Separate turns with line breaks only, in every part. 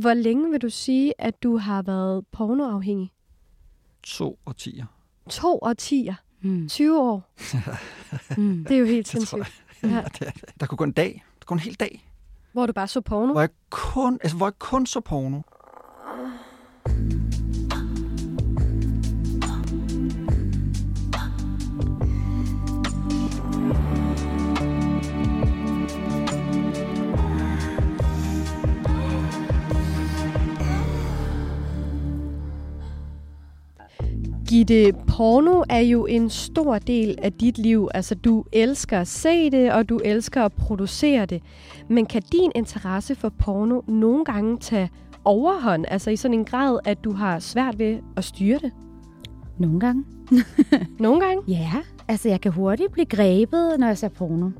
Hvor længe vil du sige, at du har været pornoafhængig?
To årtier.
To årtier.
Mm.
20 år.
Mm.
Det er jo helt sindssygt. Ja.
Er. Der kunne gå en dag. Der kunne gå en hel dag,
Hvor du bare så porno.
hvor jeg kun, altså, hvor jeg kun så porno.
Gitte, porno er jo en stor del af dit liv. Altså, du elsker at se det, og du elsker at producere det. Men kan din interesse for porno nogle gange tage overhånd? Altså i sådan en grad, at du har svært ved at styre det?
Nogle gange.
Nogle gange?
Ja, altså jeg kan hurtigt blive grebet, når jeg ser porno.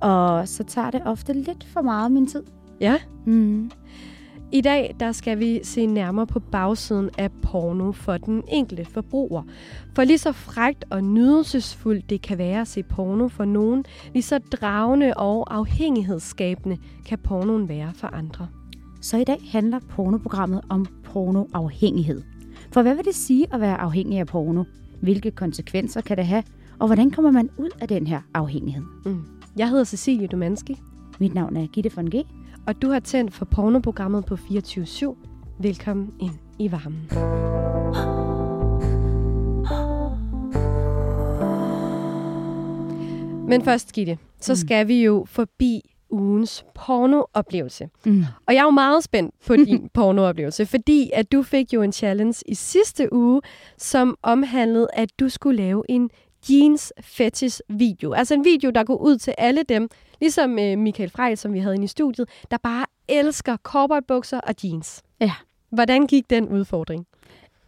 Og så tager det ofte lidt for meget af min tid.
Ja.
Mm.
I dag der skal vi se nærmere på bagsiden af porno for den enkelte forbruger. For lige så frægt og nydelsesfuldt det kan være at se porno for nogen, lige så dragende og afhængighedsskabende kan pornoen være for andre.
Så i dag handler pornoprogrammet om pornoafhængighed. For hvad vil det sige at være afhængig af porno? Hvilke konsekvenser kan det have? Og hvordan kommer man ud af den her afhængighed?
Mm. Jeg hedder Cecilie Domanski,
Mit navn er Gitte von G.
og du har tændt for pornoprogrammet på 24 Velkommen ind i varmen. Men først, Gitte, så
Mm.
skal vi jo forbi ugens pornooplevelse.
Mm.
Og jeg er jo meget spændt på din pornooplevelse, fordi at du fik jo en challenge i sidste uge, som omhandlede, at du skulle lave en jeans fetish video. Altså en video, der går ud til alle dem, ligesom øh, Michael Frejl, som vi havde inde i studiet, der bare elsker cowboybukser og jeans.
Ja.
Hvordan gik den udfordring?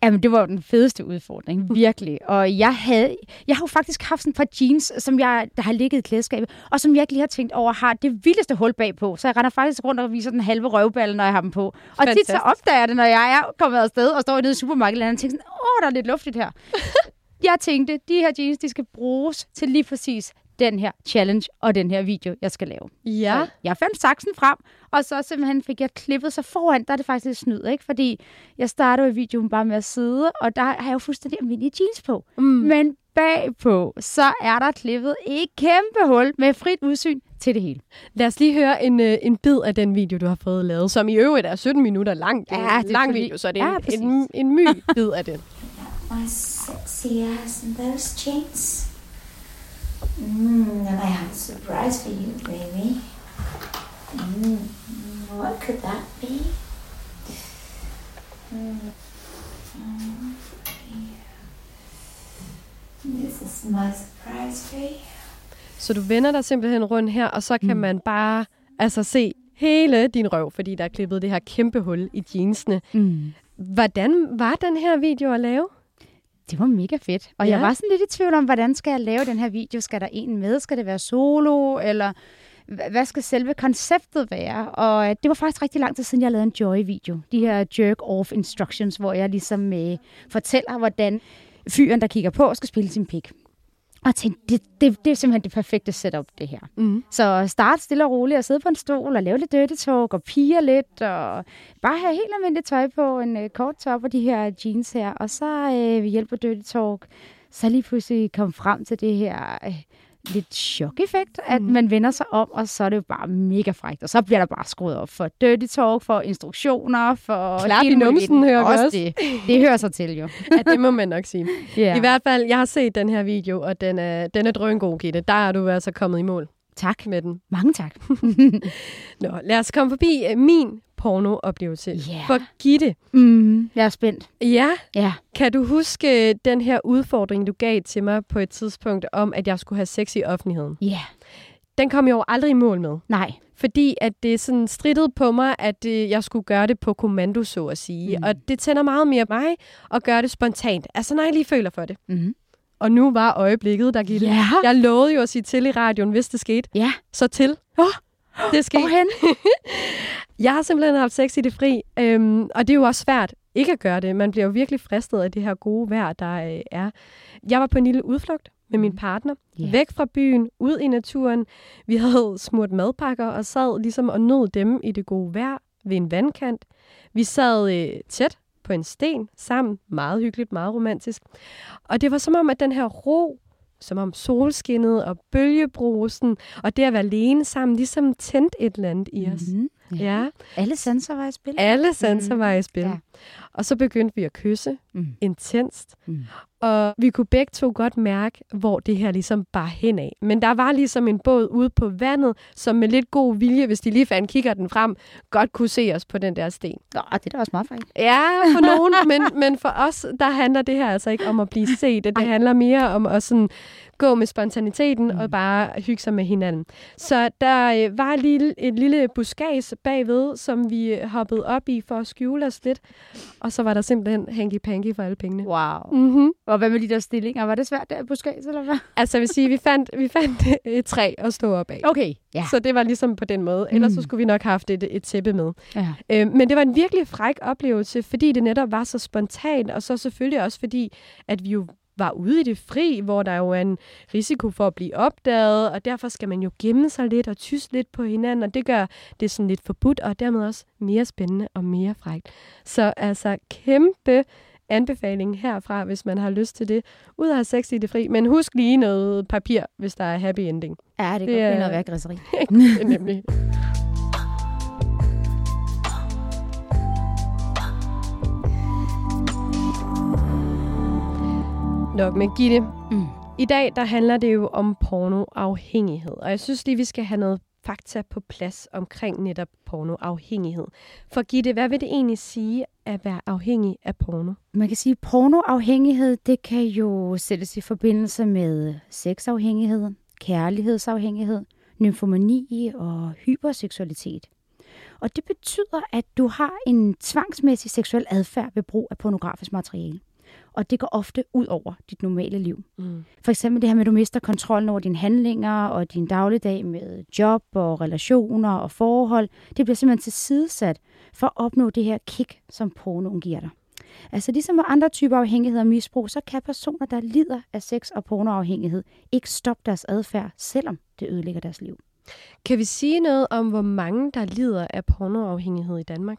Jamen, det var jo den fedeste udfordring, virkelig. Og jeg havde, jeg har jo faktisk haft sådan et par jeans, som jeg, der har ligget i klædeskabet, og som jeg ikke lige har tænkt over, har det vildeste hul bagpå. Så jeg render faktisk rundt og viser den halve røvballe, når jeg har dem på. Og tit så
Fantastisk.
opdager jeg det, når jeg er kommet afsted og står nede i supermarkedet, og tænker sådan, åh, der er lidt luftigt her. jeg tænkte, de her jeans, de skal bruges til lige præcis den her challenge og den her video, jeg skal lave.
Ja.
Så jeg fandt saksen frem, og så simpelthen fik jeg klippet så foran, der er det faktisk lidt snyd, ikke? Fordi jeg starter jo videoen bare med at sidde, og der har jeg jo fuldstændig almindelige jeans på.
Mm.
Men bagpå, så er der klippet et kæmpe hul med frit udsyn til det hele.
Lad os lige høre en, øh, en bid af den video, du har fået lavet, som i øvrigt er 17 minutter lang. Det er
Ja,
en
det er
lang
fordi-
video, så det er
Ja,
en, en, en my bid af den.
My sexy ass in those jeans. Mm, and I have a surprise for you, baby. Mm, what could that be? Mm, yeah. This is my surprise for you.
Så du vender dig simpelthen rundt her, og så kan
Mm.
man bare altså se hele din røv, fordi der er klippet det her kæmpe hul i jeansene.
Mm.
Hvordan var den her video at lave?
Det var mega fedt. Og
Ja.
jeg var sådan lidt i tvivl om, hvordan skal jeg lave den her video? Skal der en med? Skal det være solo? Eller hva- hvad skal selve konceptet være? Og øh, det var faktisk rigtig lang tid siden, jeg lavede en Joy-video. De her jerk-off instructions, hvor jeg ligesom øh, fortæller, hvordan fyren, der kigger på, skal spille sin pik. Og tænkte, det, det, det er simpelthen det perfekte setup, det her.
Mm.
Så start stille og roligt og sidde på en stol og lave lidt dirty talk og pige lidt og bare have helt almindeligt tøj på, en øh, kort top og de her jeans her. Og så øh, ved hjælp af dirty talk, så lige pludselig kom frem til det her øh, lidt chok-effekt, at
Mhm.
man vender sig om, og så er det jo bare mega frækt. Og så bliver der bare skruet op for dirty talk, for instruktioner, for...
Klap i numsen hører
også.
også.
Det, det hører sig til jo.
Ja, det må man nok sige.
Ja.
I hvert fald, jeg har set den her video, og den er, den er drøngod, Gitte. Der er du altså kommet i mål
Tak.
med den.
Mange tak.
Nå, lad os komme forbi øh, min pornooplevelse.
Ja.
For Gitte,
mm, jeg er spændt.
ja,
Ja.
kan du huske øh, den her udfordring, du gav til mig på et tidspunkt, om at jeg skulle have sex i offentligheden?
Ja.
Den kom jeg jo aldrig i mål med.
Nej.
Fordi at det sådan strittede på mig, at øh, jeg skulle gøre det på kommando, så at sige.
Mm.
Og det tænder meget mere mig at gøre det spontant. Altså, når jeg lige føler for det.
Mm.
Og nu var øjeblikket, der gik.
Ja.
Jeg lovede jo at sige til i radioen, hvis det skete.
Ja.
Så til.
Åh,
Det skete.
Hvorhen?
Jeg har simpelthen haft sex i det fri, øhm, og det er jo også svært ikke at gøre det. Man bliver jo virkelig fristet af det her gode vejr, der øh, er. Jeg var på en lille udflugt med min partner,
Ja.
yeah. væk fra byen, ud i naturen. Vi havde smurt madpakker og sad ligesom og nød dem i det gode vejr. ved en vandkant. Vi sad øh, tæt på en sten sammen. Meget hyggeligt, meget romantisk. Og det var som om, at den her ro, som om solskinnet og bølgebrusen, og det at være alene sammen, ligesom tændte et eller andet i os.
Mm-hmm. Ja.
Ja,
Alle sanser var i spil.
alle sanser
Mhm.
var i spil.
Ja.
Og så begyndte vi at kysse
Mm.
intenst.
Mm.
Og vi kunne begge to godt mærke, hvor det her ligesom bar hen af. Men der var ligesom en båd ude på vandet, som med lidt god vilje, hvis de lige fandt kigger den frem, godt kunne se os på den der sten.
Nå, det er da også meget fejl.
Ja, for nogen, men, men for os, der handler det her altså ikke om at blive set. Det
Ej.
handler mere om at sådan gå med spontaniteten
Mm.
og bare hygge sig med hinanden. Så der øh, var lille, et lille buskage bagved, som vi hoppede op i for at skjule os lidt. Og så var der simpelthen hanky-panky for alle pengene.
Wow.
Mm-hmm.
Og hvad med de der stillinger? Var det svært der på skæs, eller hvad?
Altså, jeg vil sige, vi fandt, vi fandt et træ at stå op af.
Okay, ja.
Så det var ligesom på den måde. Ellers
Mm.
så skulle vi nok have haft et, et tæppe med.
ja.
Øh, men det var en virkelig fræk oplevelse, fordi det netop var så spontant, og så selvfølgelig også fordi, at vi jo var ude i det fri, hvor der jo er en risiko for at blive opdaget, og derfor skal man jo gemme sig lidt og tysse lidt på hinanden, og det gør det sådan lidt forbudt, og dermed også mere spændende og mere frækt. Så altså kæmpe anbefaling herfra, hvis man har lyst til det. Ud at have sex i det fri, men husk lige noget papir, hvis der er happy ending.
Ja, det,
Det
er godt noget værkgræseri.
Det er nemlig. Nok, men Gitte,
Mm.
i dag der handler det jo om pornoafhængighed, og jeg synes lige, vi skal have noget fakta på plads omkring netop pornoafhængighed. For Gitte, hvad vil det egentlig sige at være afhængig af porno?
Man kan sige, at pornoafhængighed, det kan jo sættes i forbindelse med sexafhængighed, kærlighedsafhængighed, nymfomani og hyperseksualitet. Og det betyder, at du har en tvangsmæssig seksuel adfærd ved brug af pornografisk materiale. Og det går ofte ud over dit normale liv.
Mm.
For eksempel det her med, at du mister kontrollen over dine handlinger og din dagligdag med job og relationer og forhold. Det bliver simpelthen tilsidesat for at opnå det her kick, som pornoen giver dig. Altså ligesom med andre typer afhængighed og misbrug, så kan personer, der lider af sex- og pornoafhængighed, ikke stoppe deres adfærd, selvom det ødelægger deres liv.
Kan vi sige noget om, hvor mange der lider af pornoafhængighed i Danmark?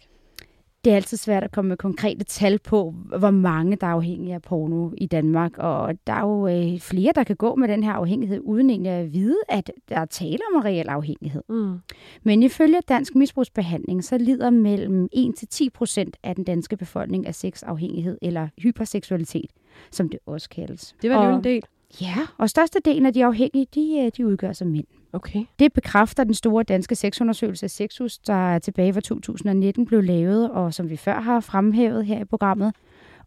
Det er altid svært at komme med konkrete tal på, hvor mange der er afhængige af porno i Danmark. Og der er jo øh, flere, der kan gå med den her afhængighed, uden egentlig at vide, at der er tale om en reel afhængighed.
Mm.
Men ifølge Dansk Misbrugsbehandling, så lider mellem 1-10 procent af den danske befolkning af sexafhængighed, eller hyperseksualitet, som det også kaldes.
Det var jo
og,
en del.
Ja, og størstedelen af de afhængige, de, øh, de udgør sig mænd.
Okay.
Det bekræfter den store danske sexundersøgelse af Sexus, der er tilbage fra 2019 blev lavet, og som vi før har fremhævet her i programmet.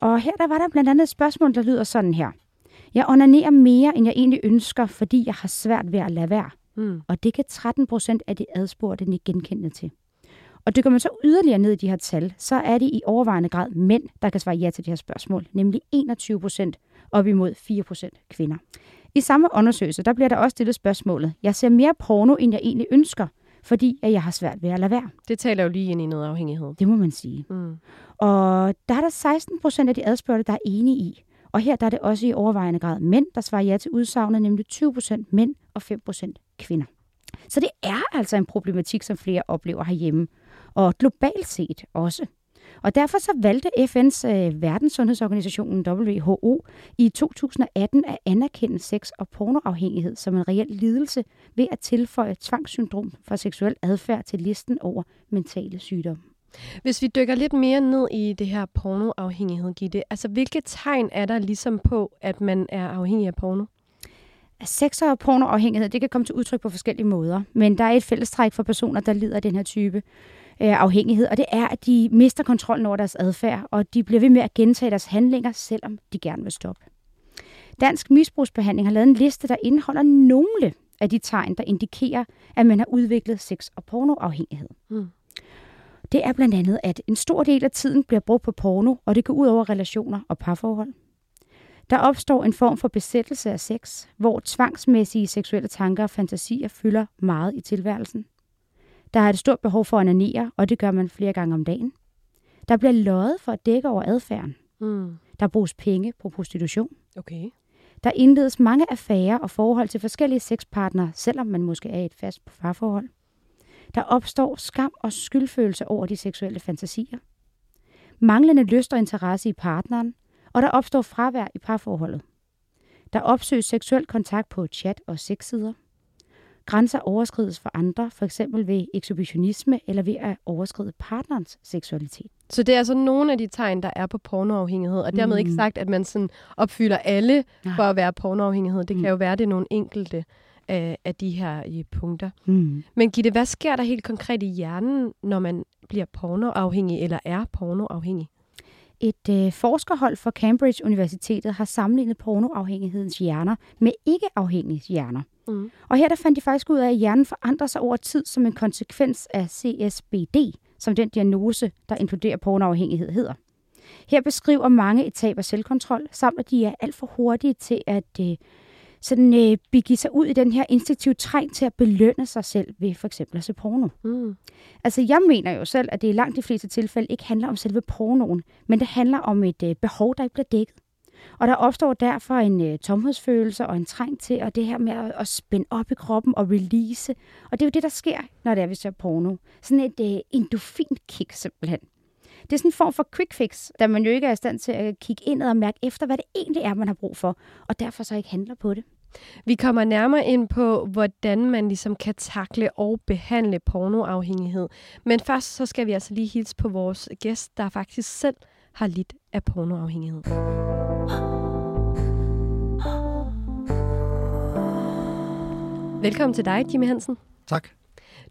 Og her der var der blandt andet et spørgsmål, der lyder sådan her. Jeg onanerer mere, end jeg egentlig ønsker, fordi jeg har svært ved at lade være.
Mm.
Og det kan 13 procent af de adspurgte ikke genkende til. Og det går man så yderligere ned i de her tal, så er det i overvejende grad mænd, der kan svare ja til de her spørgsmål, nemlig 21 procent op imod 4 procent kvinder. I samme undersøgelse, der bliver der også stillet spørgsmålet, jeg ser mere porno, end jeg egentlig ønsker, fordi at jeg har svært ved at lade være.
Det taler jo lige ind i noget afhængighed.
Det må man sige.
Mm.
Og der er der 16 procent af de adspurgte, der er enige i. Og her der er det også i overvejende grad mænd, der svarer ja til udsagnet, nemlig 20 procent mænd og 5 procent kvinder. Så det er altså en problematik, som flere oplever herhjemme, og globalt set også. Og derfor så valgte FN's øh, verdenssundhedsorganisationen WHO i 2018 at anerkende sex- og pornoafhængighed som en reel lidelse ved at tilføje tvangssyndrom for seksuel adfærd til listen over mentale sygdomme.
Hvis vi dykker lidt mere ned i det her pornoafhængighed, Gitte, altså hvilke tegn er der ligesom på, at man er afhængig af porno?
Sex og pornoafhængighed, det kan komme til udtryk på forskellige måder, men der er et fællestræk for personer, der lider af den her type øh, afhængighed, og det er, at de mister kontrollen over deres adfærd, og de bliver ved med at gentage deres handlinger, selvom de gerne vil stoppe. Dansk Misbrugsbehandling har lavet en liste, der indeholder nogle af de tegn, der indikerer, at man har udviklet sex- og pornoafhængighed.
Mm.
Det er blandt andet, at en stor del af tiden bliver brugt på porno, og det går ud over relationer og parforhold. Der opstår en form for besættelse af sex, hvor tvangsmæssige seksuelle tanker og fantasier fylder meget i tilværelsen. Der er et stort behov for at onanere, og det gør man flere gange om dagen. Der bliver løjet for at dække over adfærden.
Mm.
Der bruges penge på prostitution.
Okay.
Der indledes mange affærer og forhold til forskellige sexpartnere, selvom man måske er i et fast parforhold. Der opstår skam og skyldfølelse over de seksuelle fantasier. Manglende lyst og interesse i partneren, og der opstår fravær i parforholdet. Der opsøges seksuel kontakt på chat og sexsider. Grænser overskrides for andre, f.eks. ved ekshibitionisme eller ved at overskride partnerens seksualitet.
Så det er altså nogle af de tegn, der er på pornoafhængighed, og dermed mm. ikke sagt, at man sådan opfylder alle
Nej.
for at være pornoafhængighed. Det
Mm.
kan jo være, det er nogle enkelte af, af de her i punkter.
Mm.
Men Gitte, hvad sker der helt konkret i hjernen, når man bliver pornoafhængig eller er pornoafhængig?
Et øh, forskerhold fra Cambridge Universitetet har sammenlignet pornoafhængighedens hjerner med ikke-afhængige hjerner.
Mm.
Og her der fandt de faktisk ud af, at hjernen forandrer sig over tid som en konsekvens af CSBD, som den diagnose, der inkluderer pornoafhængighed hedder. Her beskriver mange et tab af selvkontrol, samt at de er alt for hurtige til at øh, sådan, øh, begive sig ud i den her instinktive træng til at belønne sig selv ved for eksempel at se porno.
Mm.
Altså, jeg mener jo selv, at det i langt de fleste tilfælde ikke handler om selve pornoen, men det handler om et øh, behov, der ikke bliver dækket. Og der opstår derfor en øh, tomhedsfølelse og en træng til, og det her med at, at spænde op i kroppen og release. Og det er jo det, der sker, når det er, vi ser porno. Sådan et øh, endorfin-kick simpelthen. Det er sådan en form for quick fix, da man jo ikke er i stand til at kigge ind og mærke efter, hvad det egentlig er, man har brug for, og derfor så ikke handler på det.
Vi kommer nærmere ind på, hvordan man ligesom kan takle og behandle pornoafhængighed. Men først så skal vi altså lige hilse på vores gæst, der faktisk selv har lidt af pornoafhængighed. Velkommen til dig, Jimmy Hansen.
Tak.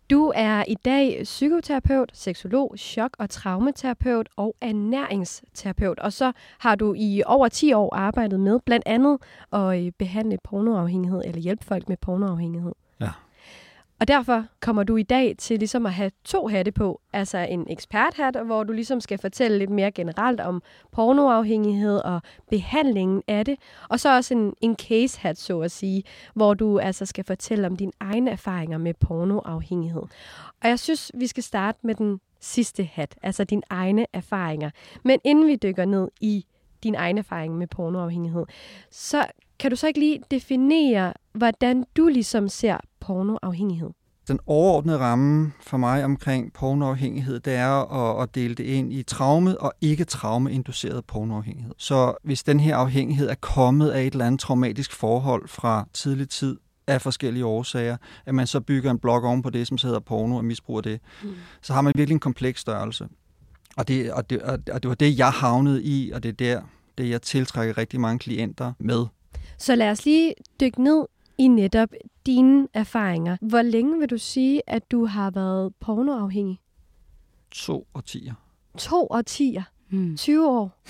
Du er i dag psykoterapeut, seksolog, chok- og traumaterapeut og ernæringsterapeut. Og så har du i over 10 år arbejdet med blandt andet at øh, behandle pornoafhængighed, eller hjælpe folk med pornoafhængighed.
Ja.
Og derfor kommer du i dag til ligesom at have to hatte på. Altså en eksperthat, hvor du ligesom skal fortælle lidt mere generelt om pornoafhængighed og behandlingen af det. Og så også en, en case hat, så at sige, hvor du altså skal fortælle om dine egne erfaringer med pornoafhængighed. Og jeg synes, vi skal starte med den sidste hat, altså dine egne erfaringer. Men inden vi dykker ned i din egen erfaring med pornoafhængighed, så kan du så ikke lige definere, hvordan du ligesom ser pornoafhængighed?
Den overordnede ramme for mig omkring pornoafhængighed, det er at, at dele det ind i traume og ikke traumeinduceret pornoafhængighed. Så hvis den her afhængighed er kommet af et eller andet traumatisk forhold fra tidlig tid, af forskellige årsager, at man så bygger en blog oven på det, som hedder porno og misbruger det, mm. så har man virkelig en kompleks størrelse. Og det, og, det, og det var det, jeg havnede i, og det er der, det jeg tiltrækker rigtig mange klienter med.
Så lad os lige dykke ned i netop dine erfaringer. Hvor længe vil du sige, at du har været pornoafhængig?
To årtier.
To årtier.
Mm.
20 år.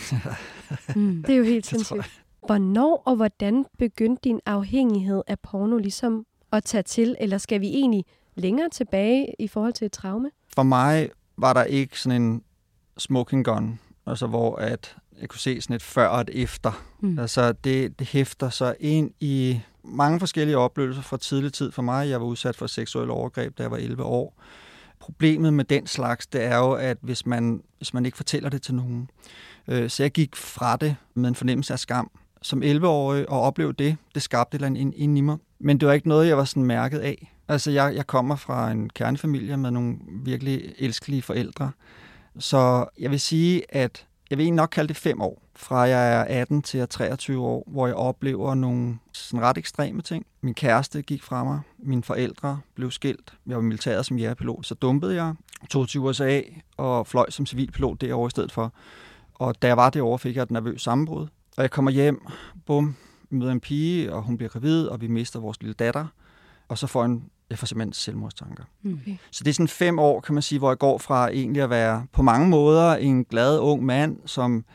Mm.
Det er jo helt sindssygt. Hvornår og hvordan begyndte din afhængighed af porno ligesom at tage til? Eller skal vi egentlig længere tilbage i forhold til et traume?
For mig var der ikke sådan en smoking gun, altså hvor at jeg kunne se sådan et før og et efter.
Mm.
Altså det, det hæfter sig ind i mange forskellige oplevelser fra tidlig tid for mig. Jeg var udsat for seksuelle overgreb, da jeg var 11 år. Problemet med den slags, det er jo, at hvis man, hvis man ikke fortæller det til nogen. Øh, så jeg gik fra det med en fornemmelse af skam. Som 11-årig og opleve det, det skabte et eller andet ind i mig. Men det var ikke noget, jeg var sådan mærket af. Altså jeg, jeg kommer fra en kernefamilie med nogle virkelig elskelige forældre. Så jeg vil sige, at jeg vil egentlig nok kalde det fem år, fra jeg er 18 til jeg er 23 år, hvor jeg oplever nogle sådan ret ekstreme ting. Min kæreste gik fra mig, mine forældre blev skilt, jeg var militæret som jægerpilot, så dumpede jeg, tog til USA og fløj som civilpilot derovre i stedet for. Og da jeg var derovre, fik jeg et nervøst sammenbrud. Og jeg kommer hjem, bum, møder en pige, og hun bliver gravid, og vi mister vores lille datter. Og så får en, jeg får simpelthen selvmordstanker.
Mm.
Så det er sådan fem år, kan man sige, hvor jeg går fra egentlig at være på mange måder en glad ung mand, som,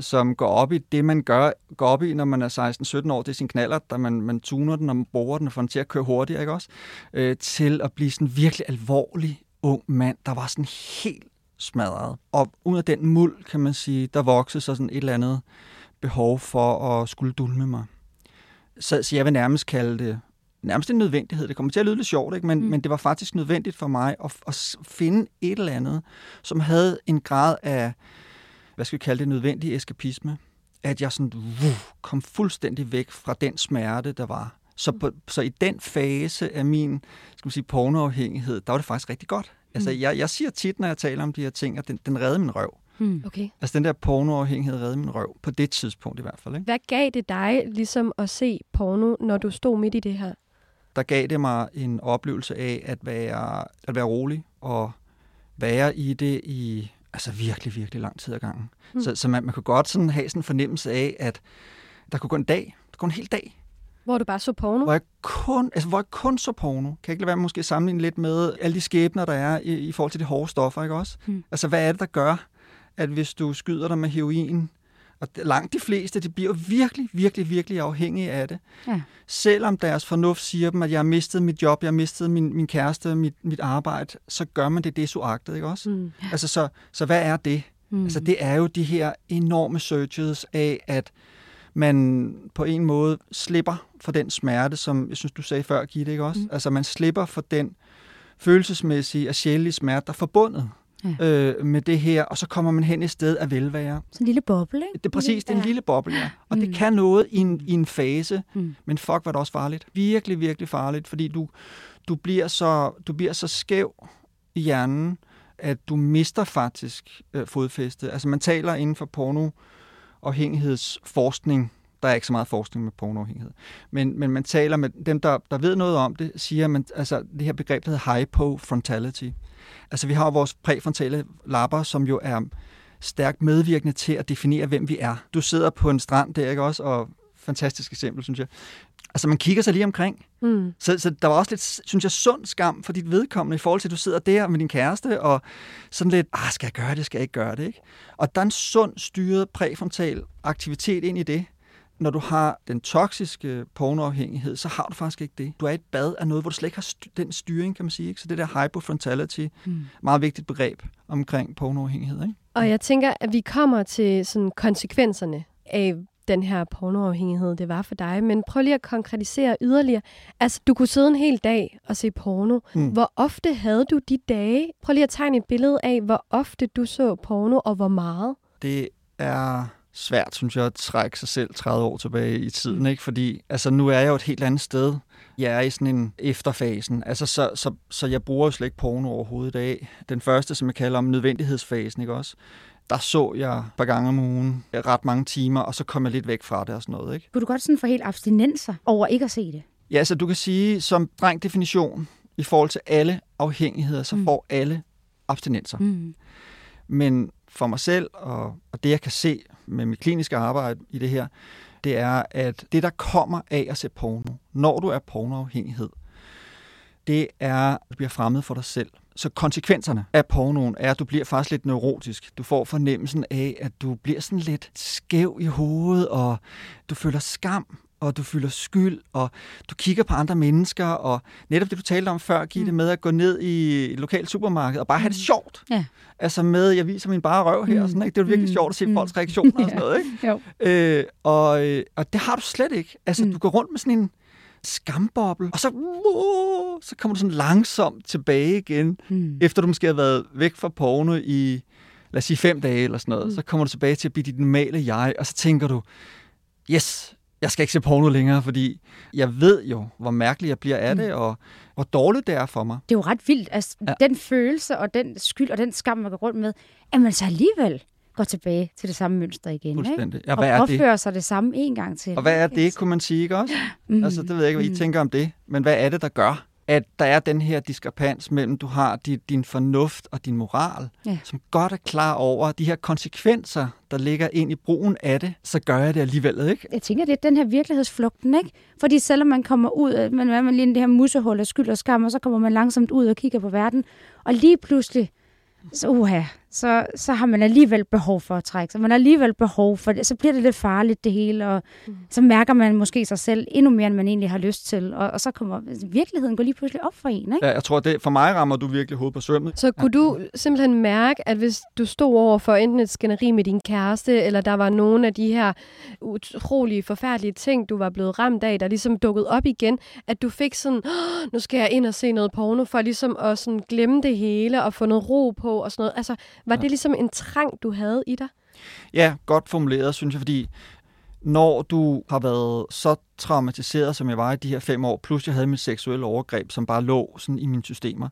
som går op i det, man gør, går op i, når man er 16-17 år. Det er sin knaller, der man, man tuner den, og man bruger den og får den til at køre hurtigere, ikke også? Øh, til at blive sådan virkelig alvorlig ung mand, der var sådan helt smadret. Og ud af den muld, kan man sige, der voksede så sådan et eller andet behov for at skulle dulme mig. Så, så jeg vil nærmest kalde det nærmest en nødvendighed. Det kommer til at lyde lidt sjovt, ikke? Men,
Mm.
men det var faktisk nødvendigt for mig at, at finde et eller andet, som havde en grad af, hvad skal vi kalde det, nødvendig eskapisme. At jeg sådan uh, kom fuldstændig væk fra den smerte, der var Så, på, så i den fase af min skal man sige, pornoafhængighed, der var det faktisk rigtig godt. Altså,
Mm.
jeg, jeg siger tit, når jeg taler om de her ting, at den, den redde min røv.
Hmm.
Okay.
Altså, den der pornoafhængighed redde min røv. På det tidspunkt i hvert fald. Ikke?
Hvad gav det dig ligesom at se porno, når du stod midt i det her?
Der gav det mig en oplevelse af at være, at være rolig og være i det i altså virkelig, virkelig lang tid ad gangen.
Mm.
Så, så man, man kunne godt sådan have sådan en fornemmelse af, at der kunne gå en dag, der kunne gå en hel dag,
Hvor du bare så porno?
hvor jeg kun, altså, hvor jeg kun så porno. Kan jeg ikke lade være med måske at sammenligne lidt med alle de skæbner, der er i, i forhold til de hårde stoffer, ikke også?
Mm.
Altså, hvad er det, der gør, at hvis du skyder dig med heroin, og langt de fleste, de bliver virkelig, virkelig, virkelig afhængige af det.
Ja.
Selvom deres fornuft siger dem, at jeg har mistet mit job, jeg har mistet min, min kæreste, mit, mit arbejde, så gør man det desuagtet, ikke også?
Mm.
Altså, så, så hvad er det?
Hmm.
Altså, det er jo de her enorme searches af, at man på en måde slipper for den smerte, som jeg synes, du sagde før, Gitte, ikke også?
Mm.
Mm. Altså, man slipper for den følelsesmæssige og sjælelige smerte, der er forbundet
Ja.
øh, med det her, og så kommer man hen i sted af velvære.
Sådan en lille boble, ikke?
Det er præcis, det er en
Ja.
lille boble, ja. Og
Mm.
det kan noget i en, i en fase,
Mm.
men fuck, var det også farligt. Virkelig, virkelig farligt, fordi du, du, bliver, så, du bliver så skæv i hjernen, at du mister faktisk øh, fodfæste. Altså man taler inden for pornoafhængighedsforskning, der er ikke så meget forskning med pornoafhængighed, men, men man taler med dem, der, der ved noget om det, siger man, altså det her begreb, der hedder hypofrontality. Altså vi har vores præfrontale lapper, som jo er stærkt medvirkende til at definere, hvem vi er. Du sidder på en strand der, ikke også? Og fantastisk eksempel, synes jeg. Altså, man kigger sig lige omkring.
Mm.
Så, så der var også lidt, synes jeg, sund skam for dit vedkommende i forhold til, at du sidder der med din kæreste, og sådan lidt, ah, skal jeg gøre det, skal jeg ikke gøre det, ikke? Og der er en sund, styret præfrontal aktivitet ind i det. Når du har den toksiske pornoafhængighed, så har du faktisk ikke det. Du er et bad af noget, hvor du slet ikke har st- den styring, kan man sige. Ikke? Så det der hypofrontality,
Mm.
meget vigtigt begreb omkring pornoafhængighed. Ikke?
Og jeg tænker, at vi kommer til sådan konsekvenserne af den her pornoafhængighed, det var for dig. Men prøv lige at konkretisere yderligere. Altså, du kunne sidde en hel dag og se porno.
Mm.
Hvor ofte havde du de dage? Prøv lige at tegne et billede af, hvor ofte du så porno, og hvor meget.
det er svært, synes jeg, at trække sig selv 30 år tilbage i tiden, ikke? Fordi altså, nu er jeg jo et helt andet sted. Jeg er i sådan en efterfasen. Altså, så, så, så jeg bruger jo slet ikke porno overhovedet i dag. Den første, som jeg kalder om nødvendighedsfasen, ikke også? Der så jeg et par gange om ugen, ret mange timer, og så kom jeg lidt væk fra det og sådan noget, ikke?
Kunne du godt sådan få helt abstinenser over ikke at se det?
Ja, så du kan sige, som dreng definition, i forhold til alle afhængigheder, så
Mm.
får alle abstinenser.
Mm.
Men for mig selv, og, og det jeg kan se med mit kliniske arbejde i det her, det er, at det, der kommer af at se porno, når du er pornoafhængighed, det er, at du bliver fremmed for dig selv. Så konsekvenserne af pornoen er, at du bliver faktisk lidt neurotisk. Du får fornemmelsen af, at du bliver sådan lidt skæv i hovedet, og du føler skam, og du føler skyld, og du kigger på andre mennesker, og netop det, du talte om før, Gitte,
Mm.
med at gå ned i et lokalt supermarked og bare have det sjovt.
Ja.
Altså med, jeg viser min bare røv her,
Mm.
og sådan, ikke? det er jo virkelig
Mm.
sjovt at se
Mm.
folks reaktioner og sådan
Ja.
noget. Ikke?
Jo.
Øh, og, øh, og det har du slet ikke. Altså,
Mm.
mm. du går rundt med sådan en skamboble, og så, uh, så kommer du sådan langsomt tilbage igen,
Mm.
efter du måske har været væk fra porno i, lad os sige, fem dage eller sådan noget.
Mm.
Mm. Så kommer du tilbage til at blive dit normale jeg, og så tænker du, yes, jeg skal ikke se porno længere, fordi jeg ved jo, hvor mærkelig jeg bliver af
Mm.
det, og hvor dårligt det er for mig.
Det er jo ret vildt, altså ja. Den følelse og den skyld og den skam, man går rundt med, at man så alligevel går tilbage til det samme mønster igen. Ikke?
Ja,
og
hvad er det?
påfører sig det samme en gang til.
Og hvad er det, kunne man sige, ikke også?
Mm.
Altså, det ved jeg ikke, hvad I
Mm.
tænker om det. Men hvad er det, der gør, at der er den her diskrepans mellem, du har din, din fornuft og din moral,
Ja.
som godt er klar over de her konsekvenser, der ligger ind i brugen af det, så gør jeg det alligevel, ikke?
Jeg tænker, det er den her virkelighedsflugten, ikke? Fordi selvom man kommer ud, man er lige i det her musehul af skyld og skam, og så kommer man langsomt ud og kigger på verden, og lige pludselig, så, uha, så, så har man alligevel behov for at trække sig. Man har alligevel behov for det. Så bliver det lidt farligt, det hele, og
Mm.
så mærker man måske sig selv endnu mere, end man egentlig har lyst til. Og, og så kommer virkeligheden går lige pludselig op for en, ikke?
Ja, jeg tror, det for mig rammer du virkelig hovedet på sømmet.
Så kunne du simpelthen mærke, at hvis du stod over for enten et skænderi med din kæreste, eller der var nogle af de her utrolige, forfærdelige ting, du var blevet ramt af, der ligesom dukkede op igen, at du fik sådan, "Åh, nu skal jeg ind og se noget porno, for ligesom at sådan glemme det hele og få noget ro på og sådan noget. Altså, var
Ja.
det ligesom en trang, du havde i dig?
Ja, godt formuleret, synes jeg, fordi når du har været så traumatiseret, som jeg var i de her fem år, plus jeg havde mit seksuelle overgreb, som bare lå sådan i mine systemer,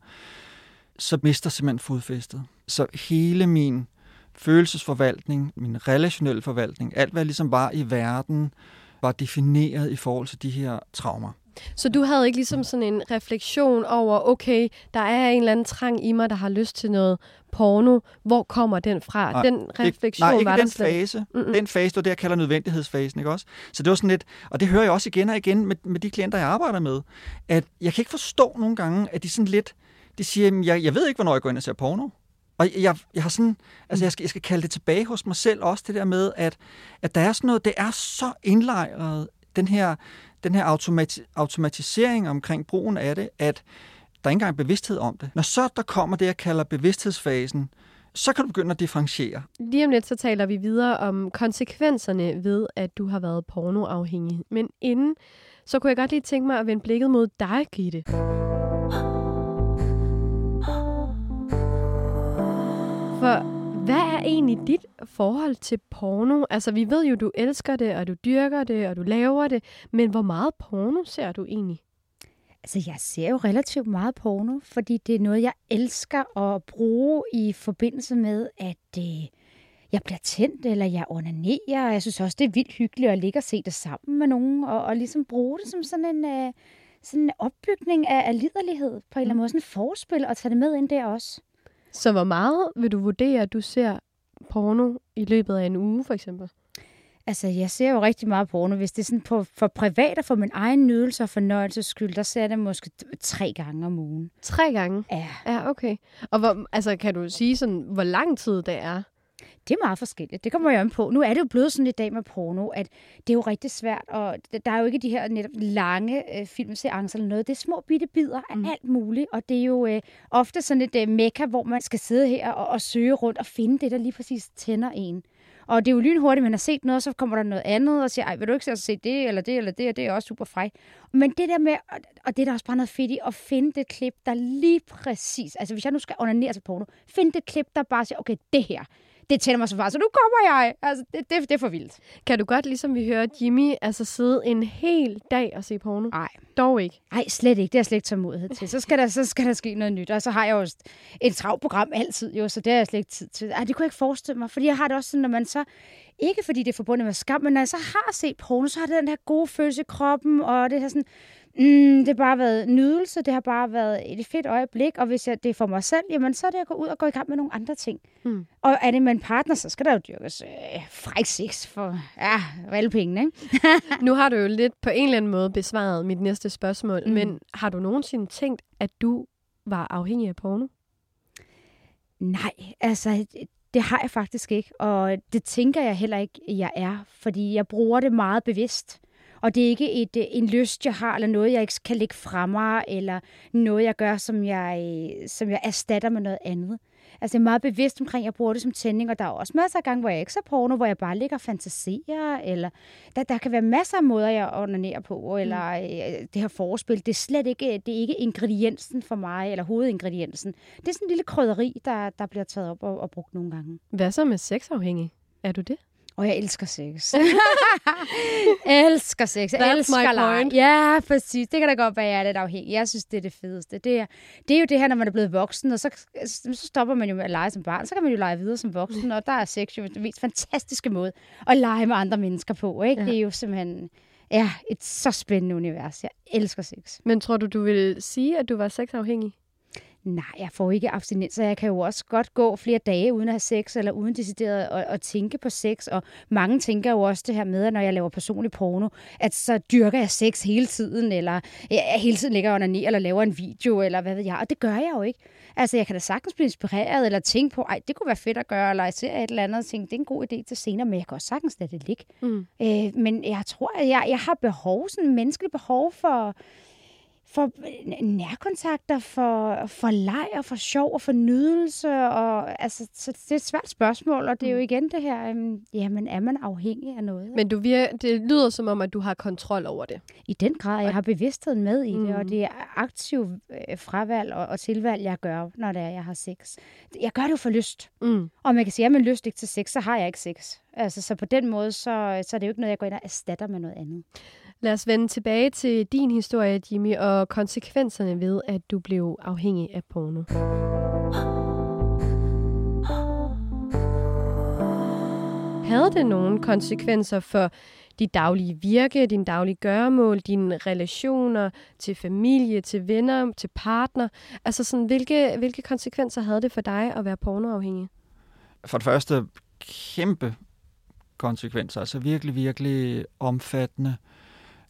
så mister simpelthen fodfæstet. Så hele min følelsesforvaltning, min relationelle forvaltning, alt hvad jeg ligesom var i verden, var defineret i forhold til de her traumer.
Så du havde ikke ligesom sådan en refleksion over, okay, der er en eller anden trang i mig, der har lyst til noget porno. Hvor kommer den fra?
Nej,
den refleksion
ikke, nej, ikke
var
den
der
fase.
Mm-mm.
Den fase, det var det, jeg kalder nødvendighedsfasen, ikke også? Så det var sådan lidt, og det hører jeg også igen og igen med, med de klienter, jeg arbejder med, at jeg kan ikke forstå nogle gange, at de sådan lidt, de siger, "Jamen, jeg, jeg ved ikke, hvornår jeg går ind og ser porno. Og jeg, jeg har sådan, altså jeg skal, jeg skal kalde det tilbage hos mig selv også, det der med, at, at der er sådan noget, det er så indlejret, den her, den her automati, automatisering omkring brugen af det, at der er ikke engang bevidsthed om det. Når så der kommer det, jeg kalder bevidsthedsfasen, så kan du begynde at differentiere.
Lige om lidt, så taler vi videre om konsekvenserne ved, at du har været pornoafhængig. Men inden, så kunne jeg godt lige tænke mig at vende blikket mod dig, Gitte. For hvad er egentlig dit forhold til porno? Altså, vi ved jo, du elsker det, og du dyrker det, og du laver det. Men hvor meget porno ser du egentlig?
Altså, jeg ser jo relativt meget porno, fordi det er noget, jeg elsker at bruge i forbindelse med, at øh, jeg bliver tændt, eller jeg onanerer. Jeg synes også, det er vildt hyggeligt at ligge og se det sammen med nogen, og, og ligesom bruge det som sådan en, øh, sådan en opbygning af, af liderlighed på en eller anden måde. Sådan et forspil, og tage det med ind der også.
Så hvor meget vil du vurdere, at du ser porno i løbet af en uge, for eksempel?
Altså, jeg ser jo rigtig meget porno. Hvis det er sådan på, for privat og for min egen nydelse og fornøjelses skyld, der ser jeg det måske tre gange om ugen.
Tre gange?
Ja,
Ja, okay. Og hvor, altså, kan du sige, sådan, hvor lang tid det er?
Det er meget forskelligt. Det kommer jeg an på. Nu er det jo blevet sådan i dag med porno, at det er jo rigtig svært, og der er jo ikke de her netop lange øh, filmseancer eller noget. Det er små bitte bidder af mm. alt muligt, og det er jo øh, ofte sådan et øh, mekka, hvor man skal sidde her og, og søge rundt og finde det, der lige præcis tænder en. Og det er jo lynhurtigt, man har set noget, så kommer der noget andet og siger, ej, vil du ikke se det, eller det, eller det, og det er også super frej. Men det der med, og det er der også bare noget fedt i, at finde det klip, der lige præcis, altså hvis jeg nu skal onanere til porno, find det klip, der bare siger, okay, det her, det tænder mig så far, så nu kommer jeg. Altså, det, det, det er for vildt.
Kan du godt, ligesom vi hører Jimmy, altså sidde en hel dag og se porno?
Nej.
Dog ikke.
Nej, slet ikke. Det er jeg slet ikke tålmodighed til. Så skal, der, så skal der ske noget nyt. Og så har jeg jo et travlt program altid, jo, så det har jeg slet ikke tid til. Ej, det kunne jeg ikke forestille mig, fordi jeg har det også sådan, når man så... Ikke fordi det er forbundet med skam, men når jeg så har set porno, så har det den her gode følelse i kroppen, og det har sådan... Mm, det har bare været nydelse, det har bare været et fedt øjeblik, og hvis jeg, det er for mig selv, jamen så er det at gå ud og gå i gang med nogle andre ting.
Mm.
Og er det med en partner, så skal der jo dyrkes øh, fræk sex for ja, alle pengene, ikke?
Nu har du jo lidt på en eller anden måde besvaret mit næste spørgsmål, mm. men har du nogensinde tænkt, at du var afhængig af porno?
Nej, altså det har jeg faktisk ikke, og det tænker jeg heller ikke, jeg er, fordi jeg bruger det meget bevidst. Og det er ikke et, øh, en lyst, jeg har, eller noget, jeg ikke kan lægge fra mig, eller noget, jeg gør, som jeg, som jeg erstatter med noget andet. Altså, jeg er meget bevidst omkring, at jeg bruger det som tænding, og der er også masser af gange, hvor jeg ikke ser porno, hvor jeg bare ligger og fantaserer, eller der, der kan være masser af måder, jeg onanerer på, eller øh, det her forspil. Det er slet ikke, det er ikke ingrediensen for mig, eller hovedingrediensen. Det er sådan en lille krydderi, der, der bliver taget op og, og brugt nogle gange.
Hvad så med sexafhængig? Er du det?
Og jeg elsker sex. elsker sex.
That's
elsker leg. Ja, præcis. Det kan da godt være, jeg er lidt afhængig. Jeg synes, det er det fedeste. Det er, det er jo det her, når man er blevet voksen, og så, så stopper man jo med at lege som barn. Så kan man jo lege videre som voksen, og der er sex jo den mest fantastiske måde at lege med andre mennesker på. Ikke?
Ja.
Det er jo simpelthen ja, et så spændende univers. Jeg elsker sex.
Men tror du, du vil sige, at du var sexafhængig?
Nej, jeg får ikke abstinens, så jeg kan jo også godt gå flere dage uden at have sex, eller uden decideret at, at tænke på sex. Og mange tænker jo også det her med, at når jeg laver personlig porno, at så dyrker jeg sex hele tiden, eller jeg hele tiden ligger under ned, eller laver en video, eller hvad ved jeg. Og det gør jeg jo ikke. Altså, jeg kan da sagtens blive inspireret, eller tænke på, ej, det kunne være fedt at gøre, eller jeg ser et eller andet og tænke, det er en god idé til senere, men jeg kan også sagtens lade det ligge.
Mm.
Øh, men jeg tror, at jeg, jeg har behov, sådan en menneskelig behov for for nærkontakter, for, for leg og for sjov og for nydelse. Og, altså, så det er et svært spørgsmål, og det er jo igen det her, um, jamen er man afhængig af noget?
Men du vir- det lyder som om, at du har kontrol over det.
I den grad, jeg har bevidstheden med i det,
Mm.
og det er aktiv øh, fravalg og, og tilvalg, jeg gør, når det er, jeg har sex. Jeg gør det jo for lyst.
Mm.
Og man kan sige, at jeg har lyst ikke til sex, så har jeg ikke sex. Altså, så på den måde, så, så er det jo ikke noget, jeg går ind og erstatter med noget andet.
Lad os vende tilbage til din historie, Jimmy, og konsekvenserne ved, at du blev afhængig af porno. Havde det nogen konsekvenser for dit daglige virke, din daglige gøremål, dine relationer til familie, til venner, til partner? Altså sådan, hvilke, hvilke konsekvenser havde det for dig at være pornoafhængig?
For det første, kæmpe konsekvenser, altså virkelig, virkelig omfattende.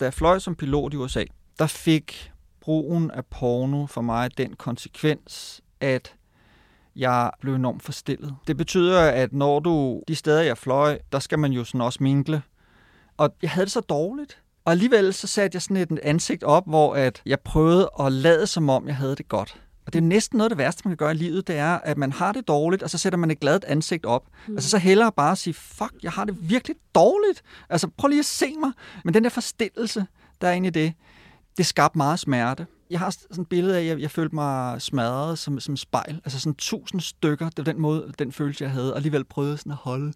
Da jeg fløj som pilot i USA, der fik brugen af porno for mig den konsekvens, at jeg blev enormt forstillet. Det betyder, at når du, de steder jeg fløj, der skal man jo sådan også mingle. Og jeg havde det så dårligt. Og alligevel så satte jeg sådan et ansigt op, hvor at jeg prøvede at lade som om, jeg havde det godt. Og det er næsten noget af det værste, man kan gøre i livet, det er, at man har det dårligt, og så sætter man et gladt ansigt op. Mm. Altså så hellere bare at sige, fuck, jeg har det virkelig dårligt. Altså prøv lige at se mig. Men den der forstillelse, der er inde i det, det skabte meget smerte. Jeg har sådan et billede af, at jeg, jeg følte mig smadret som, som spejl. Altså sådan tusind stykker. Det var den måde, den følelse, jeg havde. Og alligevel prøvede sådan at holde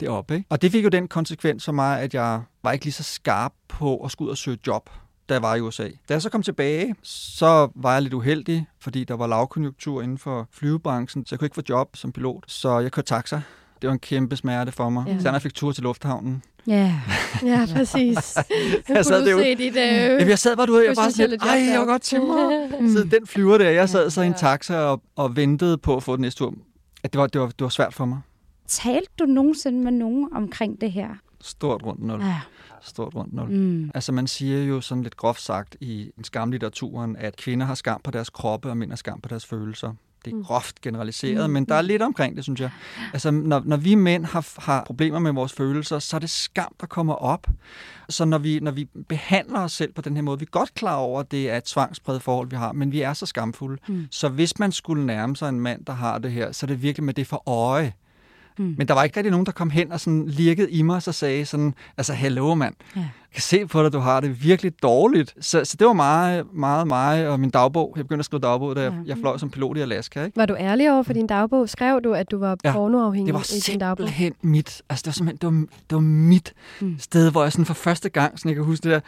det op. Ikke? Og det fik jo den konsekvens for mig, at jeg var ikke lige så skarp på at skulle ud og søge job da jeg var i USA. Da jeg så kom tilbage, så var jeg lidt uheldig, fordi der var lavkonjunktur inden for flyvebranchen, så jeg kunne ikke få job som pilot. Så jeg kørte taxa. Det var en kæmpe smerte for mig.
Ja.
Så jeg fik tur til lufthavnen.
Ja.
Ja, præcis.
Jeg sad derude.
se dit, øh,
Jamen, jeg sad bare derude, jeg var sådan ej, jeg var
der."
godt til mig. Så den flyver der, jeg sad så i en taxa og, og ventede på at få den næste tur. At det var, det, var, det var svært for mig.
Talte du nogensinde med nogen omkring det her?
Stort rundt nul.
Ja.
Stort rundt nul.
Mm.
Altså man siger jo sådan lidt groft sagt i en skamlitteraturen, at kvinder har skam på deres kroppe, og mænd har skam på deres følelser. Det er
Mm.
groft generaliseret,
Mm.
men der er lidt omkring det, synes jeg. Altså, når, når vi mænd har, har problemer med vores følelser, så er det skam, der kommer op. Så når vi, når vi behandler os selv på den her måde, vi er godt klar over, at det er et tvangspræget forhold, vi har, men vi er så skamfulde.
Mm.
Så hvis man skulle nærme sig en mand, der har det her, så er det virkelig med det for øje.
Mm.
Men der var ikke rigtig nogen, der kom hen og sådan lirkede i mig og så sagde sådan, altså, hello mand,
Ja.
jeg kan se på dig, du har det virkelig dårligt. Så, så det var meget, meget mig og min dagbog. Jeg begyndte at skrive dagbog, da jeg,
Ja.
jeg fløj som pilot i Alaska. Ikke?
Var du ærlig over for din dagbog? Skrev du, at du var
Ja,
pornoafhængig
Det var
i din dagbog?
simpelthen mit, altså det var simpelthen, det var, det var mit
Mm.
mm. sted, hvor jeg sådan for første gang, sådan jeg kan huske det der,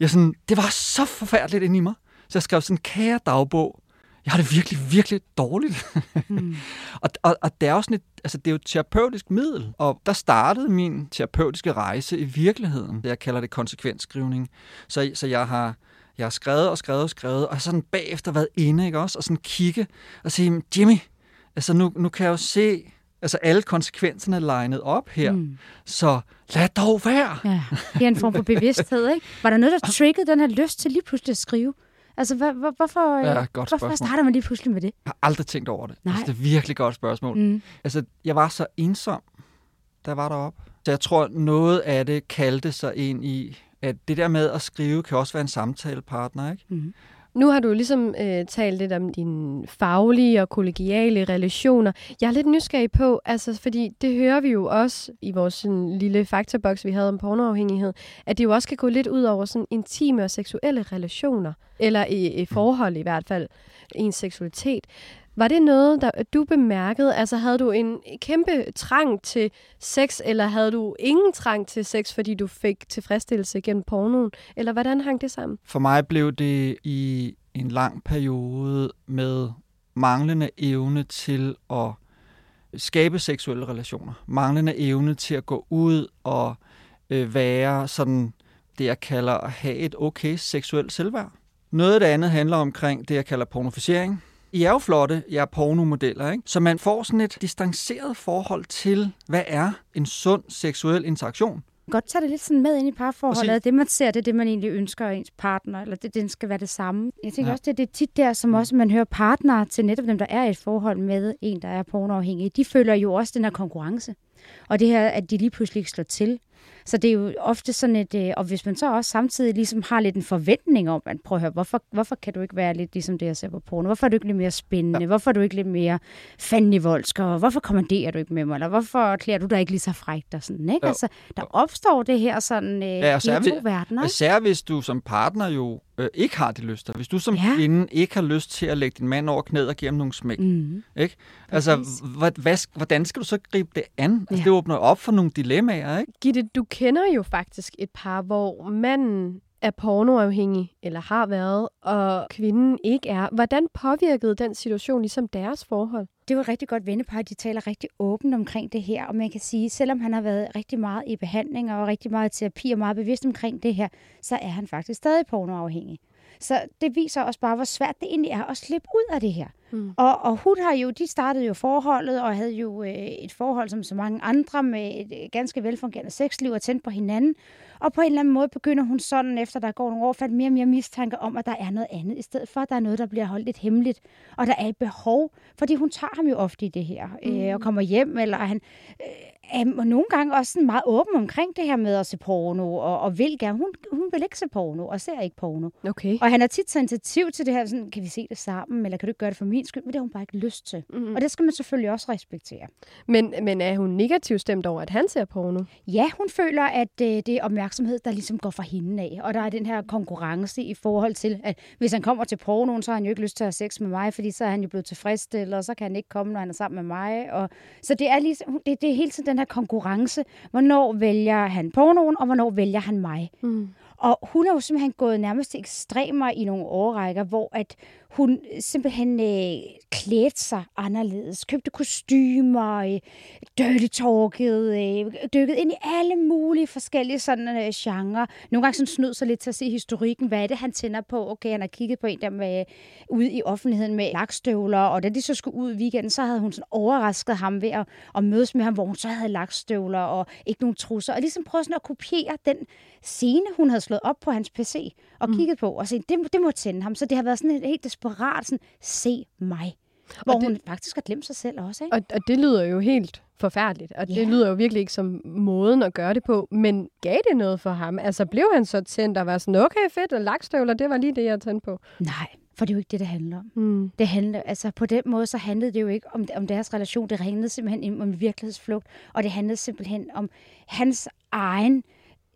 jeg sådan, det var så forfærdeligt inde i mig. Så jeg skrev sådan, kære dagbog, jeg har det virkelig, virkelig dårligt.
Mm.
Og, og, og det er jo sådan et, altså det er jo et terapeutisk middel, og der startede min terapeutiske rejse i virkeligheden. Jeg kalder det konsekvensskrivning. Så, så jeg har jeg har skrevet og skrevet og skrevet, og sådan bagefter været inde, ikke også? Og sådan kigge og sige, Jimmy, altså nu, nu kan jeg jo se, altså alle konsekvenserne legnet op her. Mm. så lad dog være.
Ja, det er en form for bevidsthed, ikke? Var der noget, der triggede den her lyst til lige pludselig at skrive? Altså, hvor, hvor, hvorfor,
Ja,
øh,
godt
hvorfor
spørgsmål.
starter man lige pludselig med det?
Jeg har aldrig tænkt over det.
Nej.
Altså, det er virkelig godt spørgsmål.
Mm.
Altså, jeg var så ensom, da jeg var deroppe. Så jeg tror, noget af det kaldte sig ind i, at det der med at skrive kan også være en samtalepartner, ikke?
Mm.
Nu har du ligesom øh, talt lidt om dine faglige og kollegiale relationer. Jeg er lidt nysgerrig på, altså, fordi det hører vi jo også i vores sådan, lille faktaboks, vi havde om pornoafhængighed, at det jo også kan gå lidt ud over sådan intime og seksuelle relationer, eller i, i forhold i hvert fald, ens seksualitet. Var det noget, der du bemærkede? Altså havde du en kæmpe trang til sex, eller havde du ingen trang til sex, fordi du fik tilfredsstillelse gennem pornoen? Eller hvordan hang det sammen?
For mig blev det i en lang periode med manglende evne til at skabe seksuelle relationer. Manglende evne til at gå ud og øh, være sådan det, jeg kalder at have et okay seksuelt selvværd. Noget af det andet handler omkring det, jeg kalder pornoficering. I er jo flotte, jeg er pornomodeller, ikke? Så man får sådan et distanceret forhold til, hvad er en sund seksuel interaktion.
Godt tage det lidt sådan med ind i parforholdet. Det, man ser, det er det, man egentlig ønsker af ens partner, eller det, den skal være det samme. Jeg tænker ja. Også, det, det er tit der, som også man hører partnere til netop dem, der er i et forhold med en, der er pornoafhængig. De føler jo også den her konkurrence. Og det her, at de lige pludselig ikke slår til. Så det er jo ofte sådan et, øh, og hvis man så også samtidig ligesom har lidt en forventning om, at prøv at høre, hvorfor, hvorfor kan du ikke være lidt ligesom det, jeg ser på porno? Hvorfor er du ikke lidt mere spændende? Ja. Hvorfor er du ikke lidt mere fandenivoldsk? Og hvorfor kommanderer du ikke med mig? Eller hvorfor klæder du dig ikke lige så frægt? Og sådan, ikke? Altså, der opstår det her sådan, øh,
Ja,
her to verdener.
Især hvis du som partner jo øh, ikke har de lyster. Hvis du som
Ja.
kvinde ikke har lyst til at lægge din mand over knæet og give ham nogle smæk.
Mm.
Ikke? Altså, hvad, hvad, hvordan skal du så gribe det an? Altså,
Ja.
Det åbner op for nogle dilemmaer, ikke?
Gitte, du kender jo faktisk et par, hvor manden er pornoafhængig, eller har været, og kvinden ikke er. Hvordan påvirkede den situation ligesom deres forhold?
Det var et rigtig godt vennepar. De taler rigtig åbent omkring det her. Og man kan sige, selvom han har været rigtig meget i behandling og rigtig meget i terapi og meget bevidst omkring det her, så er han faktisk stadig pornoafhængig. Så det viser også bare, hvor svært det egentlig er at slippe ud af det her.
Mm.
Og, og hun har jo, de startede jo forholdet og havde jo øh, et forhold som så mange andre med et øh, ganske velfungerende sexliv og tændt på hinanden. Og på en eller anden måde begynder hun sådan, efter der går nogle år, at mere og mere mistanke om, at der er noget andet, i stedet for, at der er noget, der bliver holdt lidt hemmeligt. Og der er et behov, fordi hun tager ham jo ofte i det her, øh, og kommer hjem, eller han øh, er og nogle gange også sådan meget åben omkring det her med at se porno, og, og vil gerne. Hun, hun vil ikke se porno, og ser ikke porno.
Okay.
Og han har tit initiativ til det her, sådan, kan vi se det sammen, eller kan du ikke gøre det for min skyld? Men det har hun bare ikke lyst til.
Mm.
Og det skal man selvfølgelig også respektere.
Men, men er hun negativt stemt over, at han ser porno?
Ja, hun føler, at øh, det er opmærksomhed, der ligesom går fra hende af. Og der er den her konkurrence i forhold til, at hvis han kommer til pornoen, så har han jo ikke lyst til at have sex med mig, fordi så er han jo blevet tilfredsstillet, og så kan han ikke komme, når han er sammen med mig. Og, så det er, ligesom, det, det er hele tiden den her konkurrence. Hvornår vælger han pornoen, og hvornår vælger han mig?
Mm.
Og hun er jo simpelthen gået nærmest til ekstremer i nogle årrækker, hvor at hun simpelthen øh, klædte sig anderledes, købte kostymer, øh, dirty talket, øh, dykket ind i alle mulige forskellige sådan, øh, genrer. Nogle gange sådan snød sig lidt til at se historikken. Hvad er det, han tænder på? Okay, han har kigget på en, der med, ude i offentligheden med lakstøvler, og da de så skulle ud i weekenden, så havde hun sådan overrasket ham ved at, at mødes med ham, hvor hun så havde lakstøvler og ikke nogen trusser, og ligesom prøvet sådan at kopiere den scene, hun havde slået op på hans PC og mm. kigget på, og set, det, det må tænde ham. Så det har været sådan et helt desperat, sådan, se mig. Hvor
Og det-
hun faktisk har glemt sig selv også, ikke?
Og, og det lyder jo helt forfærdeligt, og det
Ja.
lyder jo virkelig ikke som måden at gøre det på. Men gav det noget for ham? Altså blev han så tændt og var sådan, okay fedt, og lakstøvler, det var lige det, jeg tændte på.
Nej, for det er jo ikke det, det handler om.
Mm.
Det handler, altså på den måde, så handlede det jo ikke om, om deres relation. Det handlede simpelthen om virkelighedsflugt, og det handlede simpelthen om hans egen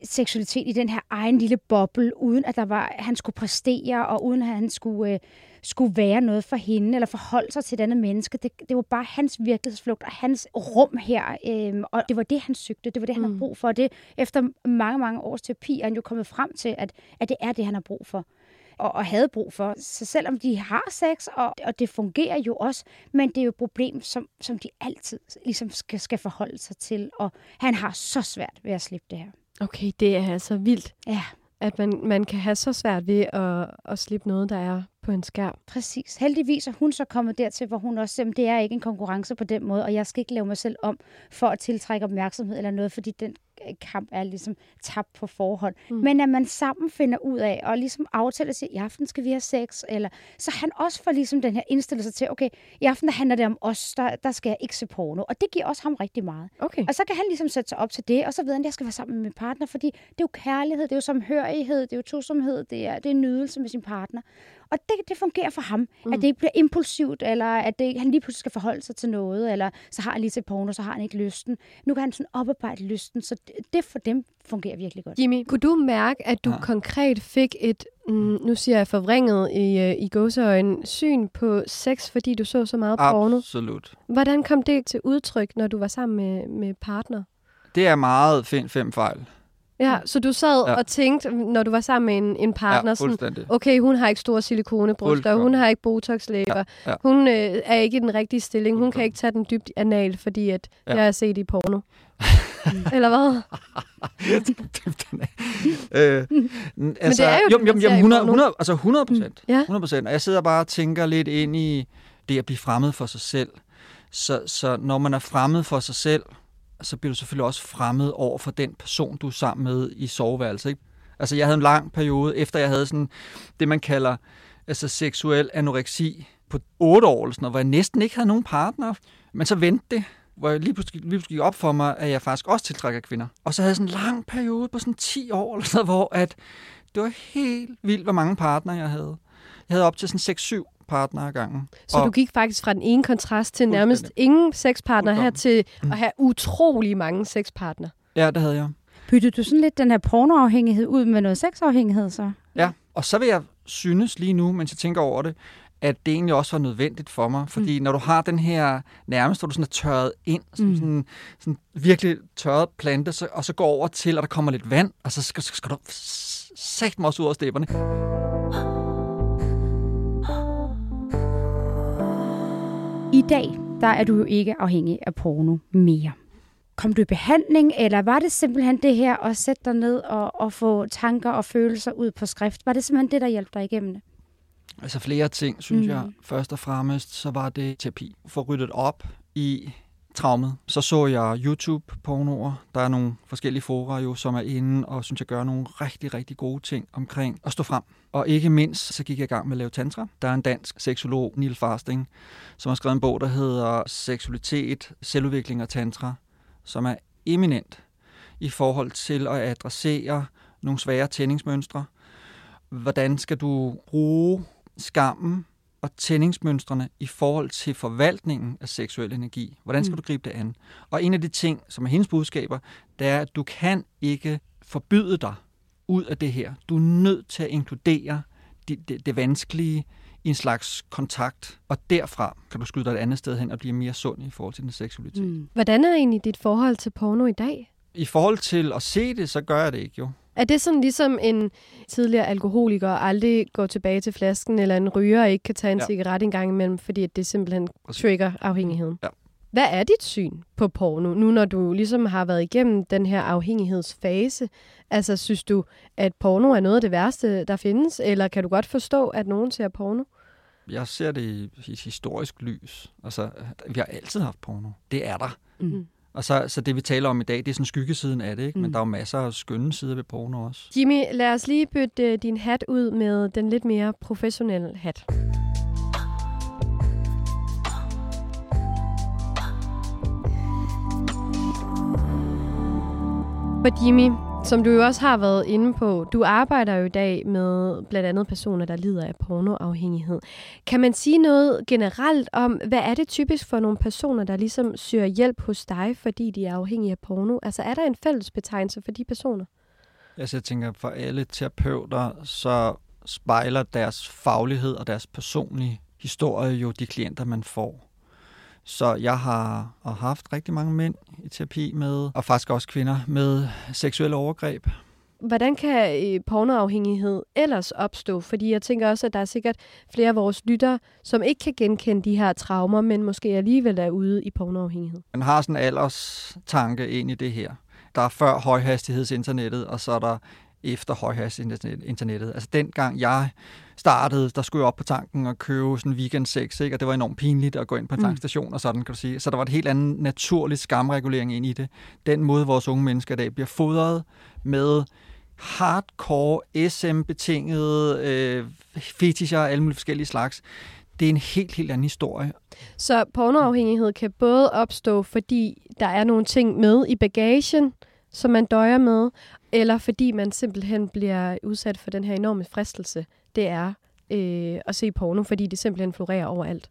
seksualitet i den her egen lille boble, uden at der var, han skulle præstere, og uden at han skulle, øh, skulle være noget for hende, eller forholde sig til et andet menneske. Det, det var bare hans virkelighedsflugt og hans rum her, øh, og det var det, han søgte. Det var det, han mm. har brug for. Og Det, efter mange, mange års terapi er han jo kommet frem til, at, at det er det, han har brug for og, og havde brug for. Så selvom de har sex, og, og det fungerer jo også, men det er jo et problem, som, som de altid ligesom skal, skal forholde sig til, og han har så svært ved at slippe det her.
Okay, det er altså vildt,
Ja,
at man, man kan have så svært ved at, at slippe noget, der er på en skærm.
præcis. Heldigvis er hun så kommet dertil, hvor hun også siger, det er ikke en konkurrence på den måde, og jeg skal ikke lave mig selv om for at tiltrække opmærksomhed eller noget, fordi den øh, kamp er ligesom tabt på forhånd. Mm. Men at man sammen finder ud af, og ligesom aftaler sig, i aften skal vi have sex, eller så han også får ligesom den her indstillet sig til, okay, i aften der handler det om os, der, der skal jeg ikke se porno. Og det giver også ham rigtig meget.
Okay.
Og så kan han ligesom sætte sig op til det, og så ved han, at jeg skal være sammen med min partner, fordi det er jo kærlighed, det er jo samhørighed, det er jo tosomhed, det er, det er nydelse med sin partner. Og det, det fungerer for ham, mm. at det ikke bliver impulsivt, eller at det, han lige pludselig skal forholde sig til noget, eller så har han lige til porno, så har han ikke lysten. Nu kan han sådan oparbejde lysten, så det, det for dem fungerer virkelig godt.
Jimmy, kunne du mærke, at du ja. Konkret fik et, mm, nu siger jeg forvrænget i, øh, i gåseøjne, syn på sex, fordi du så så meget porno?
Absolut.
Hvordan kom det til udtryk, når du var sammen med, med partner?
Det er meget find fem fejl.
Ja, så du sad ja. Og tænkte, når du var sammen med en, en partner,
ja,
sådan, okay, hun har ikke store silikonebryster, hun har ikke botoxlæber, ja,
Ja,
hun øh, er ikke i den rigtige stilling, hun kan ikke tage den dybt anal, fordi at ja. Jeg har set i porno. Eller hvad?
øh, altså,
det er jo
jo, jo,
man
jo,
ser i
100,
porno.
100, altså 100 procent.
Ja.
100 procent. Og jeg sidder bare og tænker lidt ind i det at blive fremmed for sig selv. Så, så når man er fremmed for sig selv, så bliver du selvfølgelig også fremmed over for den person, du er sammen med i soveværelset. Ikke? Altså jeg havde en lang periode, efter jeg havde sådan det, man kalder altså seksuel anoreksi på otte år, eller sådan noget, hvor jeg næsten ikke havde nogen partner. Men så vendte det. hvor jeg lige pludselig, lige pludselig gik op for mig, at jeg faktisk også tiltrækker kvinder. Og så havde jeg sådan en lang periode på sådan 10 år, eller sådan, hvor at det var helt vildt, hvor mange partnere jeg havde. Jeg havde op til sådan 6-7 partnere ad gangen.
Så
og
du gik faktisk fra den ene kontrast til nærmest ingen sexpartner her til
Mm.
at have utrolig mange sexpartner.
Ja, det havde jeg.
Byttede du sådan lidt den her pornoafhængighed ud med noget sexafhængighed så?
Ja, og så vil jeg synes lige nu, mens jeg tænker over det, at det egentlig også var nødvendigt for mig. Fordi mm. når du har den her, nærmest hvor du sådan er tørret ind, som
Mm.
mm. sådan, sådan virkelig tørret plante, så, og så går over til, at der kommer lidt vand, og så skal, så skal du sagt mig også ud af stepperne.
I dag, der er du jo ikke afhængig af porno mere. Kom du i behandling, eller var det simpelthen det her at sætte dig ned og, og få tanker og følelser ud på skrift? Var det simpelthen det, der hjalp dig igennem det?
Altså flere ting, synes
Mm.
jeg. Først og fremmest, så var det terapi. For ryddet op i traumet. Så så jeg YouTube-pornoer. Der er nogle forskellige fora jo, som er inde og synes jeg gør nogle rigtig, rigtig gode ting omkring at stå frem. Og ikke mindst, så gik jeg i gang med at lave tantra. Der er en dansk seksolog, Neil Fasting, som har skrevet en bog, der hedder Seksualitet, Selvudvikling og Tantra, som er eminent i forhold til at adressere nogle svære tændingsmønstre. Hvordan skal du bruge skammen og tændingsmønstrene i forhold til forvaltningen af seksuel energi. Hvordan skal
Mm.
du gribe det an? Og en af de ting, som er hendes budskaber, det er, at du kan ikke forbyde dig ud af det her. Du er nødt til at inkludere det, det, det vanskelige i en slags kontakt, og derfra kan du skyde dig et andet sted hen og blive mere sund i forhold til din seksualitet. Mm.
Hvordan er egentlig dit forhold til porno i dag?
I forhold til at se det, så gør jeg det ikke jo.
Er det sådan ligesom en tidligere alkoholiker aldrig går tilbage til flasken, eller en ryger ikke kan tage en ja. Cigaret en gang imellem, fordi det simpelthen
Præcis.
trigger afhængigheden?
Ja.
Hvad er dit syn på porno, nu når du ligesom har været igennem den her afhængighedsfase? Altså, synes du, at porno er noget af det værste, der findes? Eller kan du godt forstå, at nogen ser porno?
Jeg ser det i et historisk lys. Altså, vi har altid haft porno. Det er der.
Mm.
Og så, så det, vi taler om i dag, det er sådan skyggesiden af det, ikke? Men
Mm.
der er jo masser af skønne sider ved porno også.
Jimmy, lad os lige bytte øh, din hat ud med den lidt mere professionelle hat. Jimmy, som du jo også har været inde på, du arbejder jo i dag med blandt andet personer, der lider af pornoafhængighed. Kan man sige noget generelt om, hvad er det typisk for nogle personer, der ligesom søger hjælp hos dig, fordi de er afhængige af porno? Altså er der en fælles betegnelse for de personer?
Altså, jeg tænker, for alle terapeuter, så spejler deres faglighed og deres personlige historie jo de klienter, man får. Så jeg har og haft rigtig mange mænd i terapi med, og faktisk også kvinder med seksuelle overgreb.
Hvordan kan øh, pornoafhængighed ellers opstå? Fordi jeg tænker også, at der er sikkert flere af vores lyttere, som ikke kan genkende de her traumer, men måske alligevel er ude i pornoafhængighed.
Man har sådan en alderstanke ind i det her. Der er før højhastighedsinternettet, og så er der efter højhastighedsinternettet. Altså dengang jeg startede, der skulle jeg op på tanken og købe sådan weekend sex, ikke? og det var enormt pinligt at gå ind på en
Mm.
tankstation og sådan, kan du sige. Så der var et helt andet naturligt skamregulering ind i det. Den måde, vores unge mennesker i dag bliver fodret med hardcore, SM-betingede øh, fetischer af alle mulige forskellige slags. Det er en helt, helt anden historie.
Så pornoafhængighed kan både opstå, fordi der er nogle ting med i bagagen, som man døjer med, eller fordi man simpelthen bliver udsat for den her enorme fristelse, det er øh, at se porno, fordi det simpelthen florerer overalt.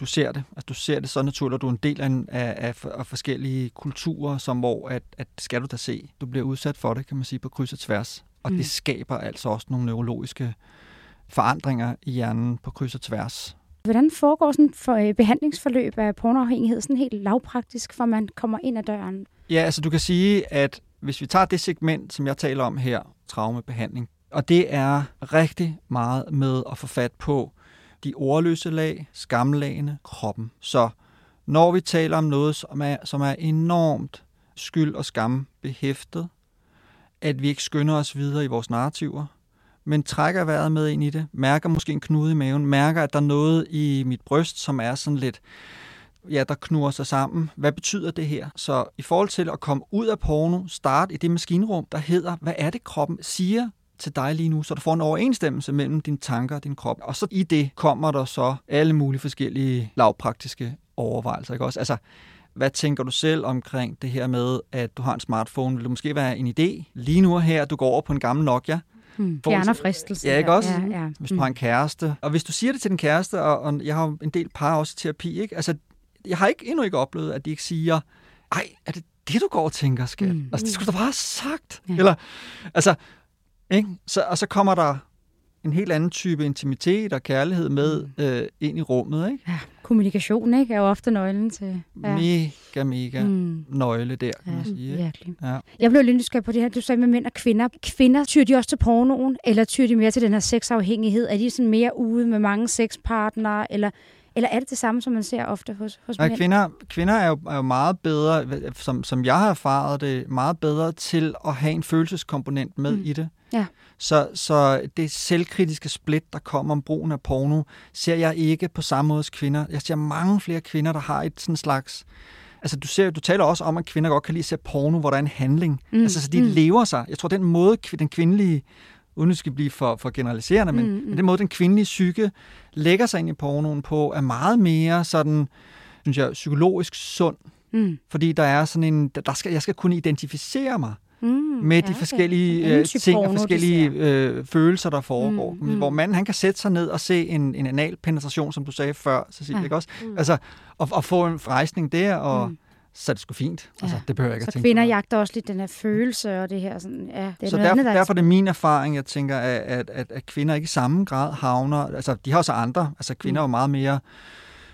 du ser det. Altså, du ser det så naturligt, og du er en del af, en, af, af, af forskellige kulturer, som hvor at, at skal du da se. Du bliver udsat for det, kan man sige, på kryds og tværs. Og
Mm.
mm. det skaber altså også nogle neurologiske forandringer i hjernen på kryds og tværs.
Hvordan foregår sådan for øh, behandlingsforløb af pornoafhængighed sådan helt lavpraktisk, for man kommer ind ad døren?
Ja, altså du kan sige, at hvis vi tager det segment, som jeg taler om her, traumebehandling, og det er rigtig meget med at få fat på de ordløse lag, skamlagene, kroppen. Så når vi taler om noget, som er, som er enormt skyld og skam behæftet, at vi ikke skynder os videre i vores narrativer, men trækker vejret med ind i det, mærker måske en knude i maven, mærker, at der er noget i mit bryst, som er sådan lidt, ja, der knurrer sig sammen. Hvad betyder det her? Så i forhold til at komme ud af porno, start i det maskinrum, der hedder, hvad er det kroppen siger til dig lige nu, så du får en overensstemmelse mellem dine tanker og din krop. Og så i det kommer der så alle mulige forskellige lavpraktiske overvejelser. Ikke også? Altså, Hvad tænker du selv omkring det her med, at du har en smartphone? Vil det måske være en idé lige nu her, at du går over på en gammel Nokia?
Mm. Fjerner fristelsen.
Ja, ikke også?
Ja, ja.
Hvis du har en kæreste. Og hvis du siger det til din kæreste, og, og jeg har en del par også i terapi, ikke? Altså, jeg har ikke, endnu ikke oplevet, at de ikke siger, ej, er det det, du går og tænker, skat?
Mm.
Altså, det skulle du bare have sagt.
Ja.
Eller, altså, ikke? Så, og så kommer der en helt anden type intimitet og kærlighed med mm. øh, ind i rummet, ikke?
ja. Kommunikation ikke, er jo ofte nøglen til...
Ja. Mega, mega mm. Nøgle der, kan
Ja,
man sige. Ikke?
virkelig.
Ja.
Jeg blev lidt nysgerrig på det her, du sagde med mænd og kvinder. Kvinder, tyr de også til pornoen, eller tyr de mere til den her sexafhængighed? Er de sådan mere ude med mange sexpartnere, eller, eller er det det samme, som man ser ofte hos, hos
Nej,
mænd?
kvinder, kvinder er, jo, er jo meget bedre, som, som jeg har erfaret det, meget bedre til at have en følelseskomponent med
mm.
i det.
Ja.
Så, så det selvkritiske split, der kommer om brugen af porno, ser jeg ikke på samme måde hos kvinder. Jeg ser mange flere kvinder, der har et sådan slags... Altså, du, ser, du taler også om, at kvinder godt kan lide at se porno, hvor der er en handling.
Mm.
Altså, så de
Mm.
lever sig. Jeg tror, den måde, den kvindelige uden at det skal blive for, for generaliserende, men,
mm,
mm. men den måde, den kvindelige psyke lægger sig ind i pornoen på, er meget mere sådan, synes jeg, psykologisk sund.
Mm.
Fordi der er sådan en, der skal, jeg skal kunne identificere mig
Mm.
med de
okay.
forskellige
Anden
øh, ting
porno,
og forskellige øh, følelser, der foregår.
Mm,
Mm. Hvor manden han kan sætte sig ned og se en, en analpenetration, som du sagde før, Cecilie,
Ja.
ja. ikke også?
Mm.
Altså, og, og få en rejsning der, og
Mm.
så er det sgu fint. Altså,
Ja.
det behøver jeg ikke
Så
at tænke
kvinder
på.
jagter også lidt den her følelse og det her sådan, ja, det er
Så
noget
derfor,
andet, der
derfor er det min erfaring, jeg tænker, at, at, at, at kvinder ikke i samme grad havner... Altså, de har også andre. Altså, kvinder
Mm.
er jo meget mere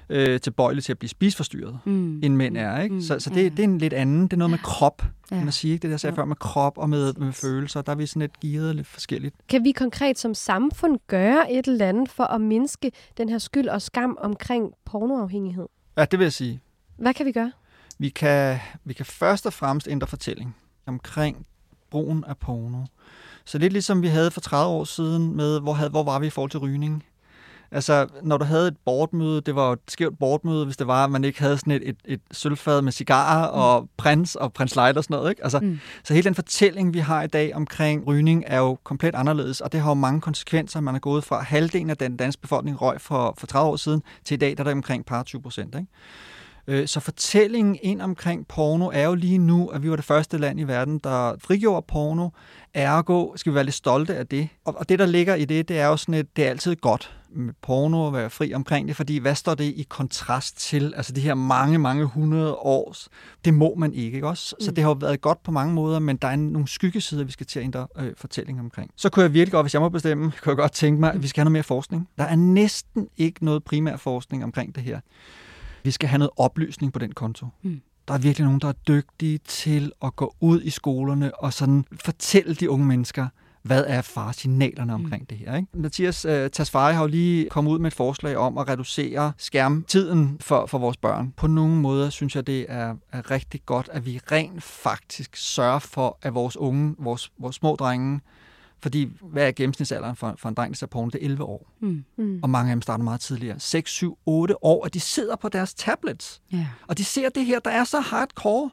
øh, tilbøjelige til at blive spisforstyrret,
mm.
end mænd er. Ikke?
Mm.
Så, så
Ja.
det, det er en lidt anden. Det er noget med krop,
Ja.
kan man sige. Ikke? Det, jeg sagde
Jo.
før med krop og med, med følelser. Der er vi sådan lidt gearet lidt forskelligt.
Kan vi konkret som samfund gøre et eller andet for at mindske den her skyld og skam omkring pornoafhængighed?
Ja, det vil jeg sige.
Hvad kan vi gøre?
Vi kan, vi kan først og fremmest ændre fortælling omkring brugen af porno. Så lidt ligesom vi havde for 30 år siden med, hvor, havde, hvor var vi i forhold til rygning? Altså, når du havde et boardmøde, det var jo et skævt boardmøde, hvis det var, at man ikke havde sådan et, et, et sølvfad med cigarer mm. og prins og prins Light og sådan noget. Ikke? Altså,
Mm.
Så hele den fortælling, vi har i dag omkring rygning, er jo komplet anderledes, og det har jo mange konsekvenser. Man er gået fra halvdelen af den danske befolkning røg for, for 30 år siden, til i dag, der er der omkring par 20 procent. Øh, Så fortællingen ind omkring porno er jo lige nu, at vi var det første land i verden, der frigjorde porno. Ergo skal vi være lidt stolte af det. Og det, der ligger i det, det er jo sådan et, det er altid godt med porno at være fri omkring det, fordi hvad står det i kontrast til? Altså de her mange, mange hundrede års, det må man ikke, ikke også? Så
Mm.
det har jo været godt på mange måder, men der er nogle skyggesider, vi skal til at ændre øh, fortælling omkring. Så kunne jeg virkelig godt, hvis jeg må bestemme, kunne jeg godt tænke mig, at vi skal have noget mere forskning. Der er næsten ikke noget primær forskning omkring det her. Vi skal have noget oplysning på den konto.
Mm.
Der er virkelig nogen, der er dygtige til at gå ud i skolerne og sådan fortælle de unge mennesker, hvad er faresignalerne omkring mm. det her. Ikke? Mathias uh, Tasfari har jo lige kommet ud med et forslag om at reducere skærmtiden for, for vores børn. På nogle måder synes jeg, det er, er rigtig godt, at vi rent faktisk sørger for, at vores unge, vores, vores små drenge, fordi hvad er gennemsnitsalderen for, for en dreng, der ser porno? Det er 11 år.
Mm.
Mm.
Og mange af dem starter meget tidligere. 6, 7, 8 år, og de sidder på deres tablets.
Ja.
Og de ser det her, der er så hardcore.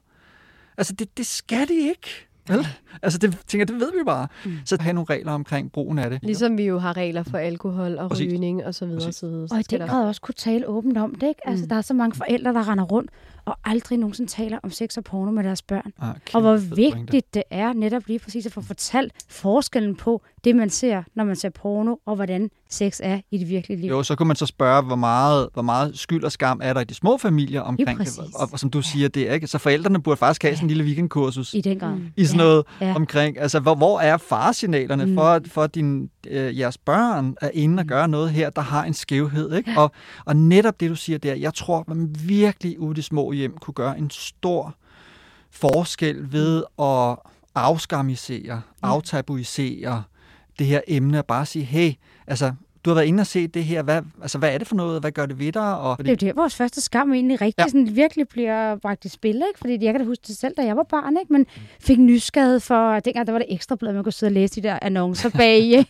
Altså, det, det skal de ikke. Vel? Altså, det, tænker, det ved vi bare.
Mm.
Så have nogle regler omkring brugen af det.
Ligesom vi jo har regler for alkohol og
Præcis.
rygning og så videre.
Præcis.
Så videre.
Og i den grad også kunne tale åbent om det, ikke? Altså,
Mm.
der er så mange forældre, der render rundt og aldrig nogensinde taler om sex og porno med deres børn.
Ah,
Og hvor vigtigt det er netop lige præcis at få fortalt forskellen på det, man ser, når man ser porno, og hvordan sex er i det virkelige liv.
Jo, så kunne man så spørge, hvor meget, hvor meget skyld og skam er der i de små familier omkring det. Og, og, som du siger, det er ikke. Så forældrene burde faktisk have sådan en lille weekendkursus
I den grad.
Mm.
i sådan
Ja.
noget
Ja.
omkring, altså hvor, hvor er faresignalerne
mm.
for, for din, øh, jeres børn er inde og
Mm.
gøre noget her, der har en skævhed, ikke? Og, og netop det, du siger der, jeg tror, man virkelig ude i de små hjem kunne gøre en stor forskel ved at afskamisere, aftabuisere det her emne, og bare sige, hey, altså, du har været inde og set det her, hvad, altså, hvad er det for noget, hvad gør det ved dig? Og,
Det er jo der, vores første skam egentlig rigtig ja. Sådan, virkelig bliver bragt i spil, ikke? Fordi jeg kan da huske det selv, da jeg var barn, ikke? Men fik nysgerrighed for, at dengang der var det ekstra blad, man kunne sidde og læse de der annoncer bag.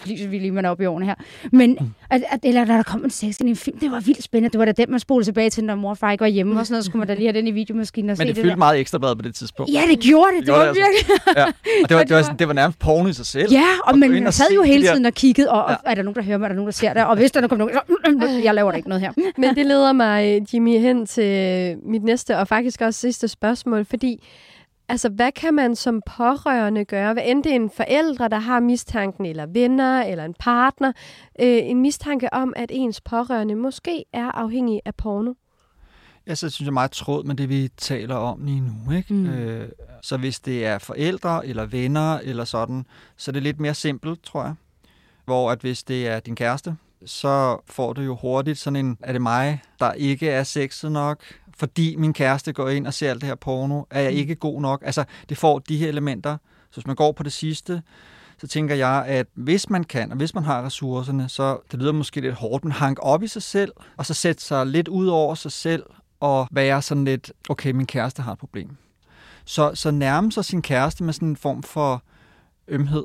Fordi vi lige man oppe i årene her. Men, at, at, eller når der kom en sex i en film, det var vildt spændende. Det var da den, man spolede tilbage til, når mor og far ikke var hjemme og sådan noget, så skulle man da lige have den i videomaskinen og se
men det
det
fyldte meget ekstra blad på det tidspunkt.
Ja, det gjorde det. Det,
gjorde
var
det altså.
virkelig...
Ja. Og det var,
Og
det, var,
det
sådan, det var nærmest porno i sig selv.
Ja, og
Og
man,
og
sad
se
jo hele tiden og kiggede, og, og
Ja.
er der der nogen, der hører mig, er der nogen, der ser det, og hvis der er nogen, så, jeg laver da ikke noget her.
Men det leder mig, Jimmy, hen til mit næste og faktisk også sidste spørgsmål, fordi altså, hvad kan man som pårørende gøre? Hvad end det er en forældre, der har mistanken, eller venner, eller en partner, øh, en mistanke om, at ens pårørende måske er afhængig af porno?
Ja, så synes jeg meget tråd med det, vi taler om lige nu. Ikke? Mm. Øh, så hvis det er forældre eller venner eller sådan, så er det lidt mere simpelt, tror jeg. Hvor at hvis det er din kæreste, så får du jo hurtigt sådan en, er det mig, der ikke er sexet nok, fordi min kæreste går ind og ser alt det her porno, er jeg mm. ikke god nok? Altså, det får de her elementer. Så hvis man går på det sidste, så tænker jeg, at hvis man kan, og hvis man har ressourcerne, så det lyder måske lidt hårdt, men hank op i sig selv, og så sætte sig lidt ud over sig selv, og være sådan lidt, okay, min kæreste har et problem. Så, så nærme sig sin kæreste med sådan en form for ømhed,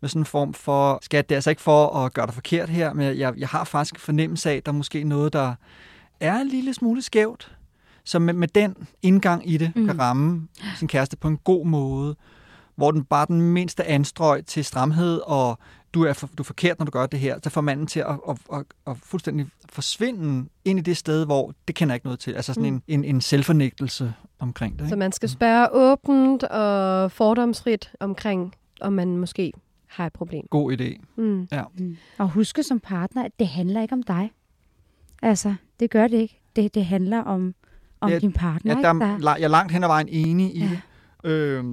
med sådan en form for, skat, det er altså ikke for at gøre dig forkert her, men jeg, jeg har faktisk en fornemmelse af, at der er måske noget, der er en lille smule skævt, så med, med den indgang i det, mm. kan ramme sin kæreste på en god måde, hvor den bare den mindste anstrøg til stramhed, og du er, for, du er forkert, når du gør det her, så får manden til at, at, at, at fuldstændig forsvinde ind i det sted, hvor det kender ikke noget til. Altså sådan mm. en, en, en selvfornægtelse omkring det. Ikke?
Så man skal spørge åbent og fordomsfrit omkring, om man måske har et problem.
God idé. Mm. Ja.
Mm. Og huske som partner, at det handler ikke om dig. Altså, det gør det ikke. Det, det handler om, om ja, din partner.
Ja, der, ikke? Der... Jeg er langt hen ad vejen enig i ja. det. Øh,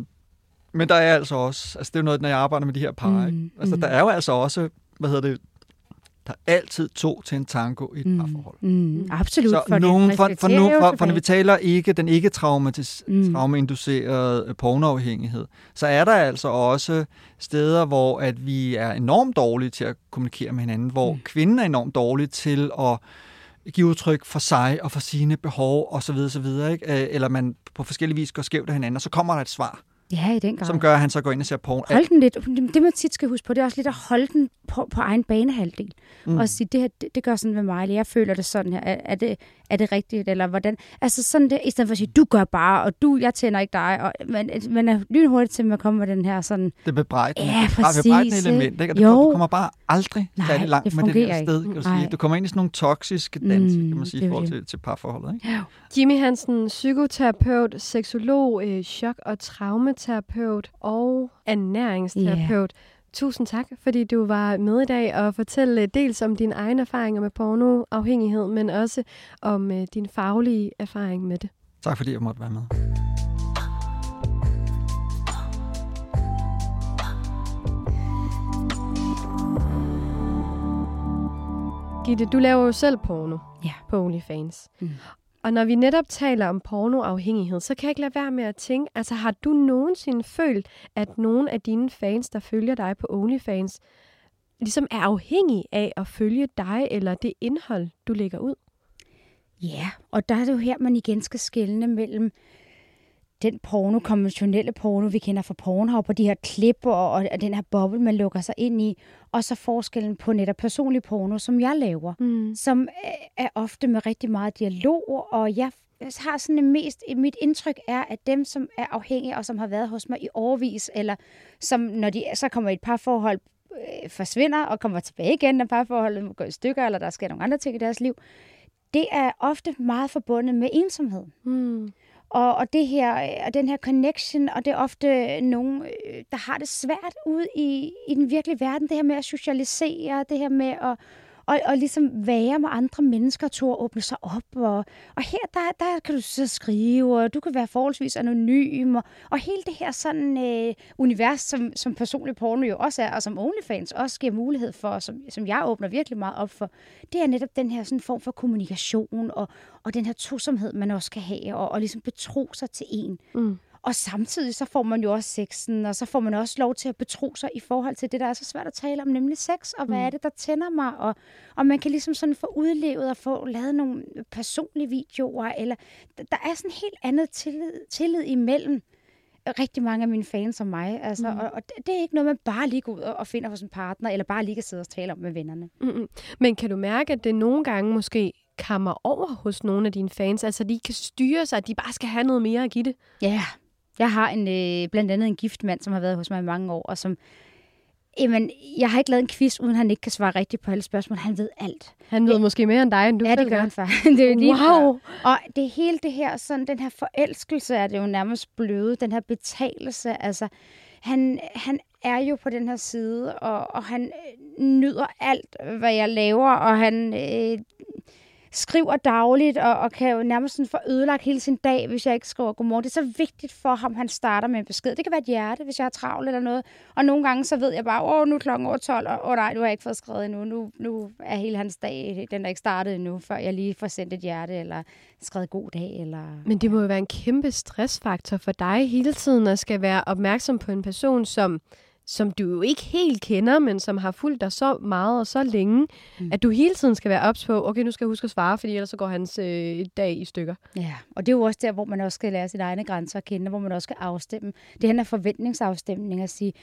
men der er altså også, altså det er jo noget, når jeg arbejder med de her par, mm, ikke? altså mm. der er jo altså også, hvad hedder det, der er altid to til en tango i et mm, parforhold.
Mm, absolut.
Så for nogen, for, for, nogen, for, for når vi taler ikke den ikke traumatis, mm. traumeinducerede pornoafhængighed, så er der altså også steder, hvor at vi er enormt dårlige til at kommunikere med hinanden, hvor mm. kvinden er enormt dårlig til at give udtryk for sig og for sine behov osv. videre, Ikke? Eller man på forskellige vis går skævt af hinanden, og så kommer der et svar.
Ja, i den grad.
Som gør, at han så går ind og ser porno.
Hold den lidt. Det, man tit skal huske på, det er også lidt at holde den på, på egen banehalvdel. Mm. Og sige, det her, det, det gør sådan med mig, eller jeg føler det sådan her. Er, er, det, er det rigtigt, eller hvordan? Altså sådan det, i stedet for at sige, du gør bare, og du, jeg tænder ikke dig. Og, men man er lynhurtigt til at komme med den her sådan...
Det bebrejdende.
Ja, præcis.
Det element, ikke? Og jo. Du kommer bare aldrig
Nej,
særlig langt
det
med det
der
sted. Kan du, sige. du kommer ind i sådan nogle toksiske danse, mm, kan man sige, i forhold til, til parforholdet. Ikke? Ja.
Jimmy Hansen, psykoterapeut, seksolog, øh, chok- og traumaterapeut og ernæringsterapeut. Yeah. Tusind tak, fordi du var med i dag og fortælle dels om dine egne erfaringer med pornoafhængighed, men også om uh, din faglige erfaring med det.
Tak fordi jeg måtte være med.
Gitte, du laver jo selv porno
ja.
på OnlyFans. Mm. Og når vi netop taler om pornoafhængighed, så kan jeg ikke lade være med at tænke, altså har du nogensinde følt, at nogle af dine fans, der følger dig på OnlyFans, ligesom er afhængige af at følge dig eller det indhold, du lægger ud?
Ja, og der er det jo her, man igen skal skelne mellem den porno, konventionelle porno, vi kender fra Pornhub, og de her klip og, og den her boble, man lukker sig ind i, og så forskellen på netop personlig porno, som jeg laver, mm. som er ofte med rigtig meget dialog, og jeg har sådan det mest, mit indtryk er, at dem, som er afhængige, og som har været hos mig i årvis, eller som, når de så kommer i et par forhold, øh, forsvinder og kommer tilbage igen, når parforholdet går i stykker, eller der sker nogle andre ting i deres liv, det er ofte meget forbundet med ensomhed. Mm. Og, og det her, øh, og den her connection, og det er ofte nogen, øh, der har det svært ude i, i den virkelige verden, det her med at socialisere, det her med at og, og ligesom være med andre mennesker, tog at åbne sig op. Og, og her, der, der kan du så skrive, og du kan være forholdsvis anonym, og, og hele det her sådan øh, univers, som, som personlig porno jo også er, og som OnlyFans også giver mulighed for, som, som jeg åbner virkelig meget op for, det er netop den her sådan form for kommunikation, og, og den her tosomhed, man også kan have, og, og ligesom betro sig til en. Mm. Og samtidig så får man jo også sexen, og så får man også lov til at betro sig i forhold til det, der er så svært at tale om, nemlig sex, og hvad mm. er det, der tænder mig, og, og man kan ligesom sådan få udlevet og få lavet nogle personlige videoer, eller der er sådan helt andet tillid, tillid imellem rigtig mange af mine fans og mig. Altså, mm. og, og det er ikke noget, man bare lige går ud og finder hos en partner, eller bare lige kan sidde og tale om med vennerne.
Mm-hmm. Men kan du mærke, at det nogle gange måske kammer over hos nogle af dine fans? Altså, de kan styre sig, at de bare skal have noget mere at give det?
Ja, jeg har en, øh, blandt andet en gift mand, som har været hos mig i mange år, og som Jamen, jeg har ikke lavet en quiz, uden han ikke kan svare rigtigt på alle spørgsmål. Han ved alt.
Han ved
Ja.
måske mere end dig, end du
ja,
selv
det gør han far. det er lige
Wow.
før. Og det hele det her, sådan den her forelskelse, er det jo nærmest bløde. Den her betalelse, altså... Han, han er jo på den her side, og, og han øh, nyder alt, hvad jeg laver, og han øh, skriver dagligt, og, og kan jo nærmest sådan få ødelagt hele sin dag, hvis jeg ikke skriver godmorgen. Det er så vigtigt for ham, han starter med en besked. Det kan være et hjerte, hvis jeg har travlt eller noget. Og nogle gange, så ved jeg bare, åh, nu er klokken over 12, og åh nej, du har jeg ikke fået skrevet endnu. Nu, nu er hele hans dag, den er ikke startet endnu, før jeg lige får sendt et hjerte, eller skrevet god dag, eller...
Men det må jo være en kæmpe stressfaktor for dig hele tiden at skal være opmærksom på en person, som, som du jo ikke helt kender, men som har fulgt dig så meget og så længe, mm. at du hele tiden skal være ops på, okay, nu skal jeg huske at svare, fordi ellers så går hans øh, dag i stykker.
Ja, og det er jo også der, hvor man også skal lære sine egne grænser at kende, hvor man også skal afstemme. Det her er forventningsafstemning at sige,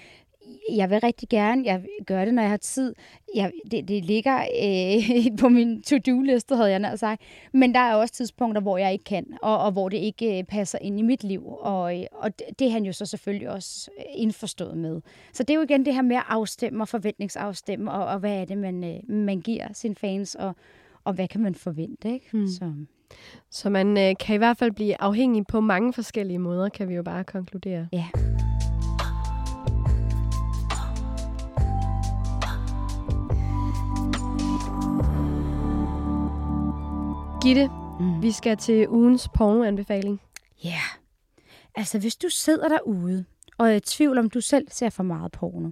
jeg vil rigtig gerne, jeg gør det, når jeg har tid. Jeg, det, det ligger øh, på min to-do-liste, havde jeg nær sagt. Men der er også tidspunkter, hvor jeg ikke kan, og, og hvor det ikke øh, passer ind i mit liv. Og, øh, og det, det er han jo så selvfølgelig også øh, indforstået med. Så det er jo igen det her med at afstemme og forventningsafstemme, og, og hvad er det, man, øh, man giver sine fans, og, og hvad kan man forvente, ikke?
Hmm.
Så.
Så man øh, kan i hvert fald blive afhængig på mange forskellige måder, kan vi jo bare konkludere.
Ja.
Gitte,
Mm.
vi skal til ugens pornoanbefaling.
Ja, yeah. altså hvis du sidder derude og er i tvivl om, du selv ser for meget porno,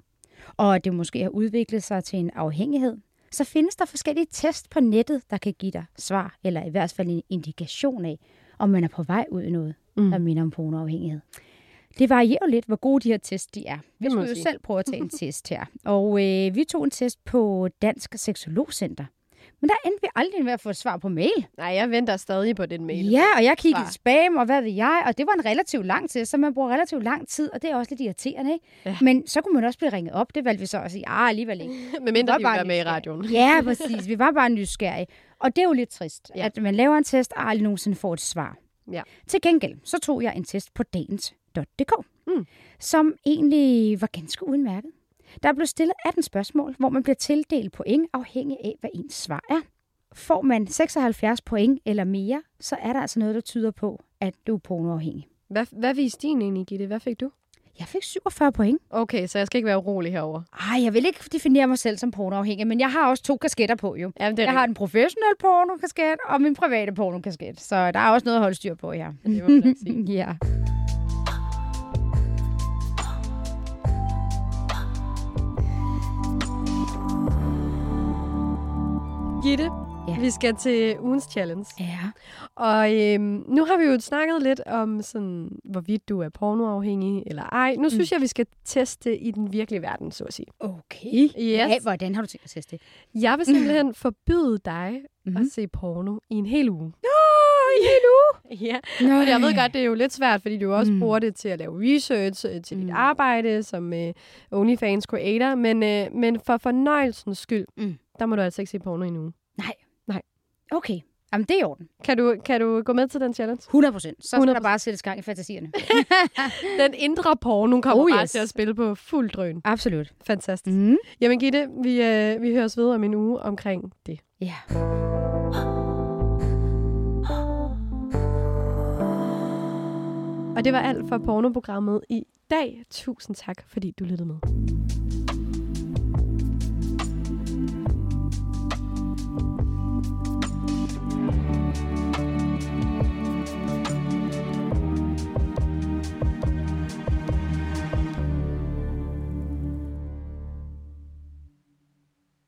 og det måske har udviklet sig til en afhængighed, så findes der forskellige test på nettet, der kan give dig svar, eller i hvert fald en indikation af, om man er på vej ud i noget,
Mm.
der minder om pornoafhængighed. Det varierer lidt, hvor gode de her tests de er. Vi skulle jo selv prøve at tage en test her. Og øh, vi tog en test på Dansk Seksologcenter. Men der endte vi aldrig med at få et svar på mail.
Nej, jeg venter stadig på den mail.
Ja, og jeg kiggede
Svar.
i spam, og hvad ved jeg, og det var en relativt lang tid, så man bruger relativt lang tid, og det er også lidt irriterende, ikke?
Ja.
Men så kunne man også blive ringet op, det valgte vi så at sige, ah, alligevel ikke.
Med mindre
var
de med i radioen.
Ja, præcis. Vi var bare nysgerrige. Og det er jo lidt trist,
ja.
at man laver en test, og aldrig nogensinde får et svar.
Ja.
Til gengæld, så tog jeg en test på dagens.dk,
Mm.
som egentlig var ganske udmærket. Der blev stillet 18 spørgsmål, hvor man bliver tildelt point afhængig af, hvad ens svar er. Får man 76 point eller mere, så er der altså noget, der tyder på, at du er pornoafhængig.
Hvad, hvad viste din egentlig, Gitte? Hvad fik du?
Jeg fik 47 point.
Okay, så jeg skal ikke være urolig herover.
Ej, jeg vil ikke definere mig selv som pornoafhængig, men jeg har også to kasketter på jo.
Jamen, det
Jeg har en professionel pornokasket og min private pornokasket, så der er også noget at holde styr på her.
rigtigt. Det må man nok sige.
ja.
Gitte,
Ja.
vi skal til ugens challenge.
Ja.
Og øhm, nu har vi jo snakket lidt om, sådan, hvorvidt du er pornoafhængig eller ej. Nu synes jeg, vi skal teste i den virkelige verden, så at sige.
Okay.
Yes.
Ja, hvordan har du tænkt at teste det?
Jeg vil simpelthen forbyde dig
Mhm.
at se porno i en hel uge.
Nå, en hel uge?
Ja,
Nå,
og jeg ved godt, det er jo lidt svært, fordi du også
Mm.
bruger det til at lave research øh, til dit
Mm.
arbejde som øh, OnlyFans creator. Men, øh, men for fornøjelsens skyld,
Mm.
Der må du altså ikke se porno i en uge.
Okay. Jamen, det er i orden.
Kan du, kan du gå med til den challenge?
100 procent. Så skal
100%.
der bare sættes gang i fantasierne.
Den indre porno kommer
Oh,
oh, bare
yes.
til at spille på fuld drøn.
Absolut.
Fantastisk.
Mm.
Jamen Gitte, vi, øh, vi høres ved om en uge omkring det.
Ja.
Og det var alt for pornoprogrammet i dag. Tusind tak, fordi du lyttede med.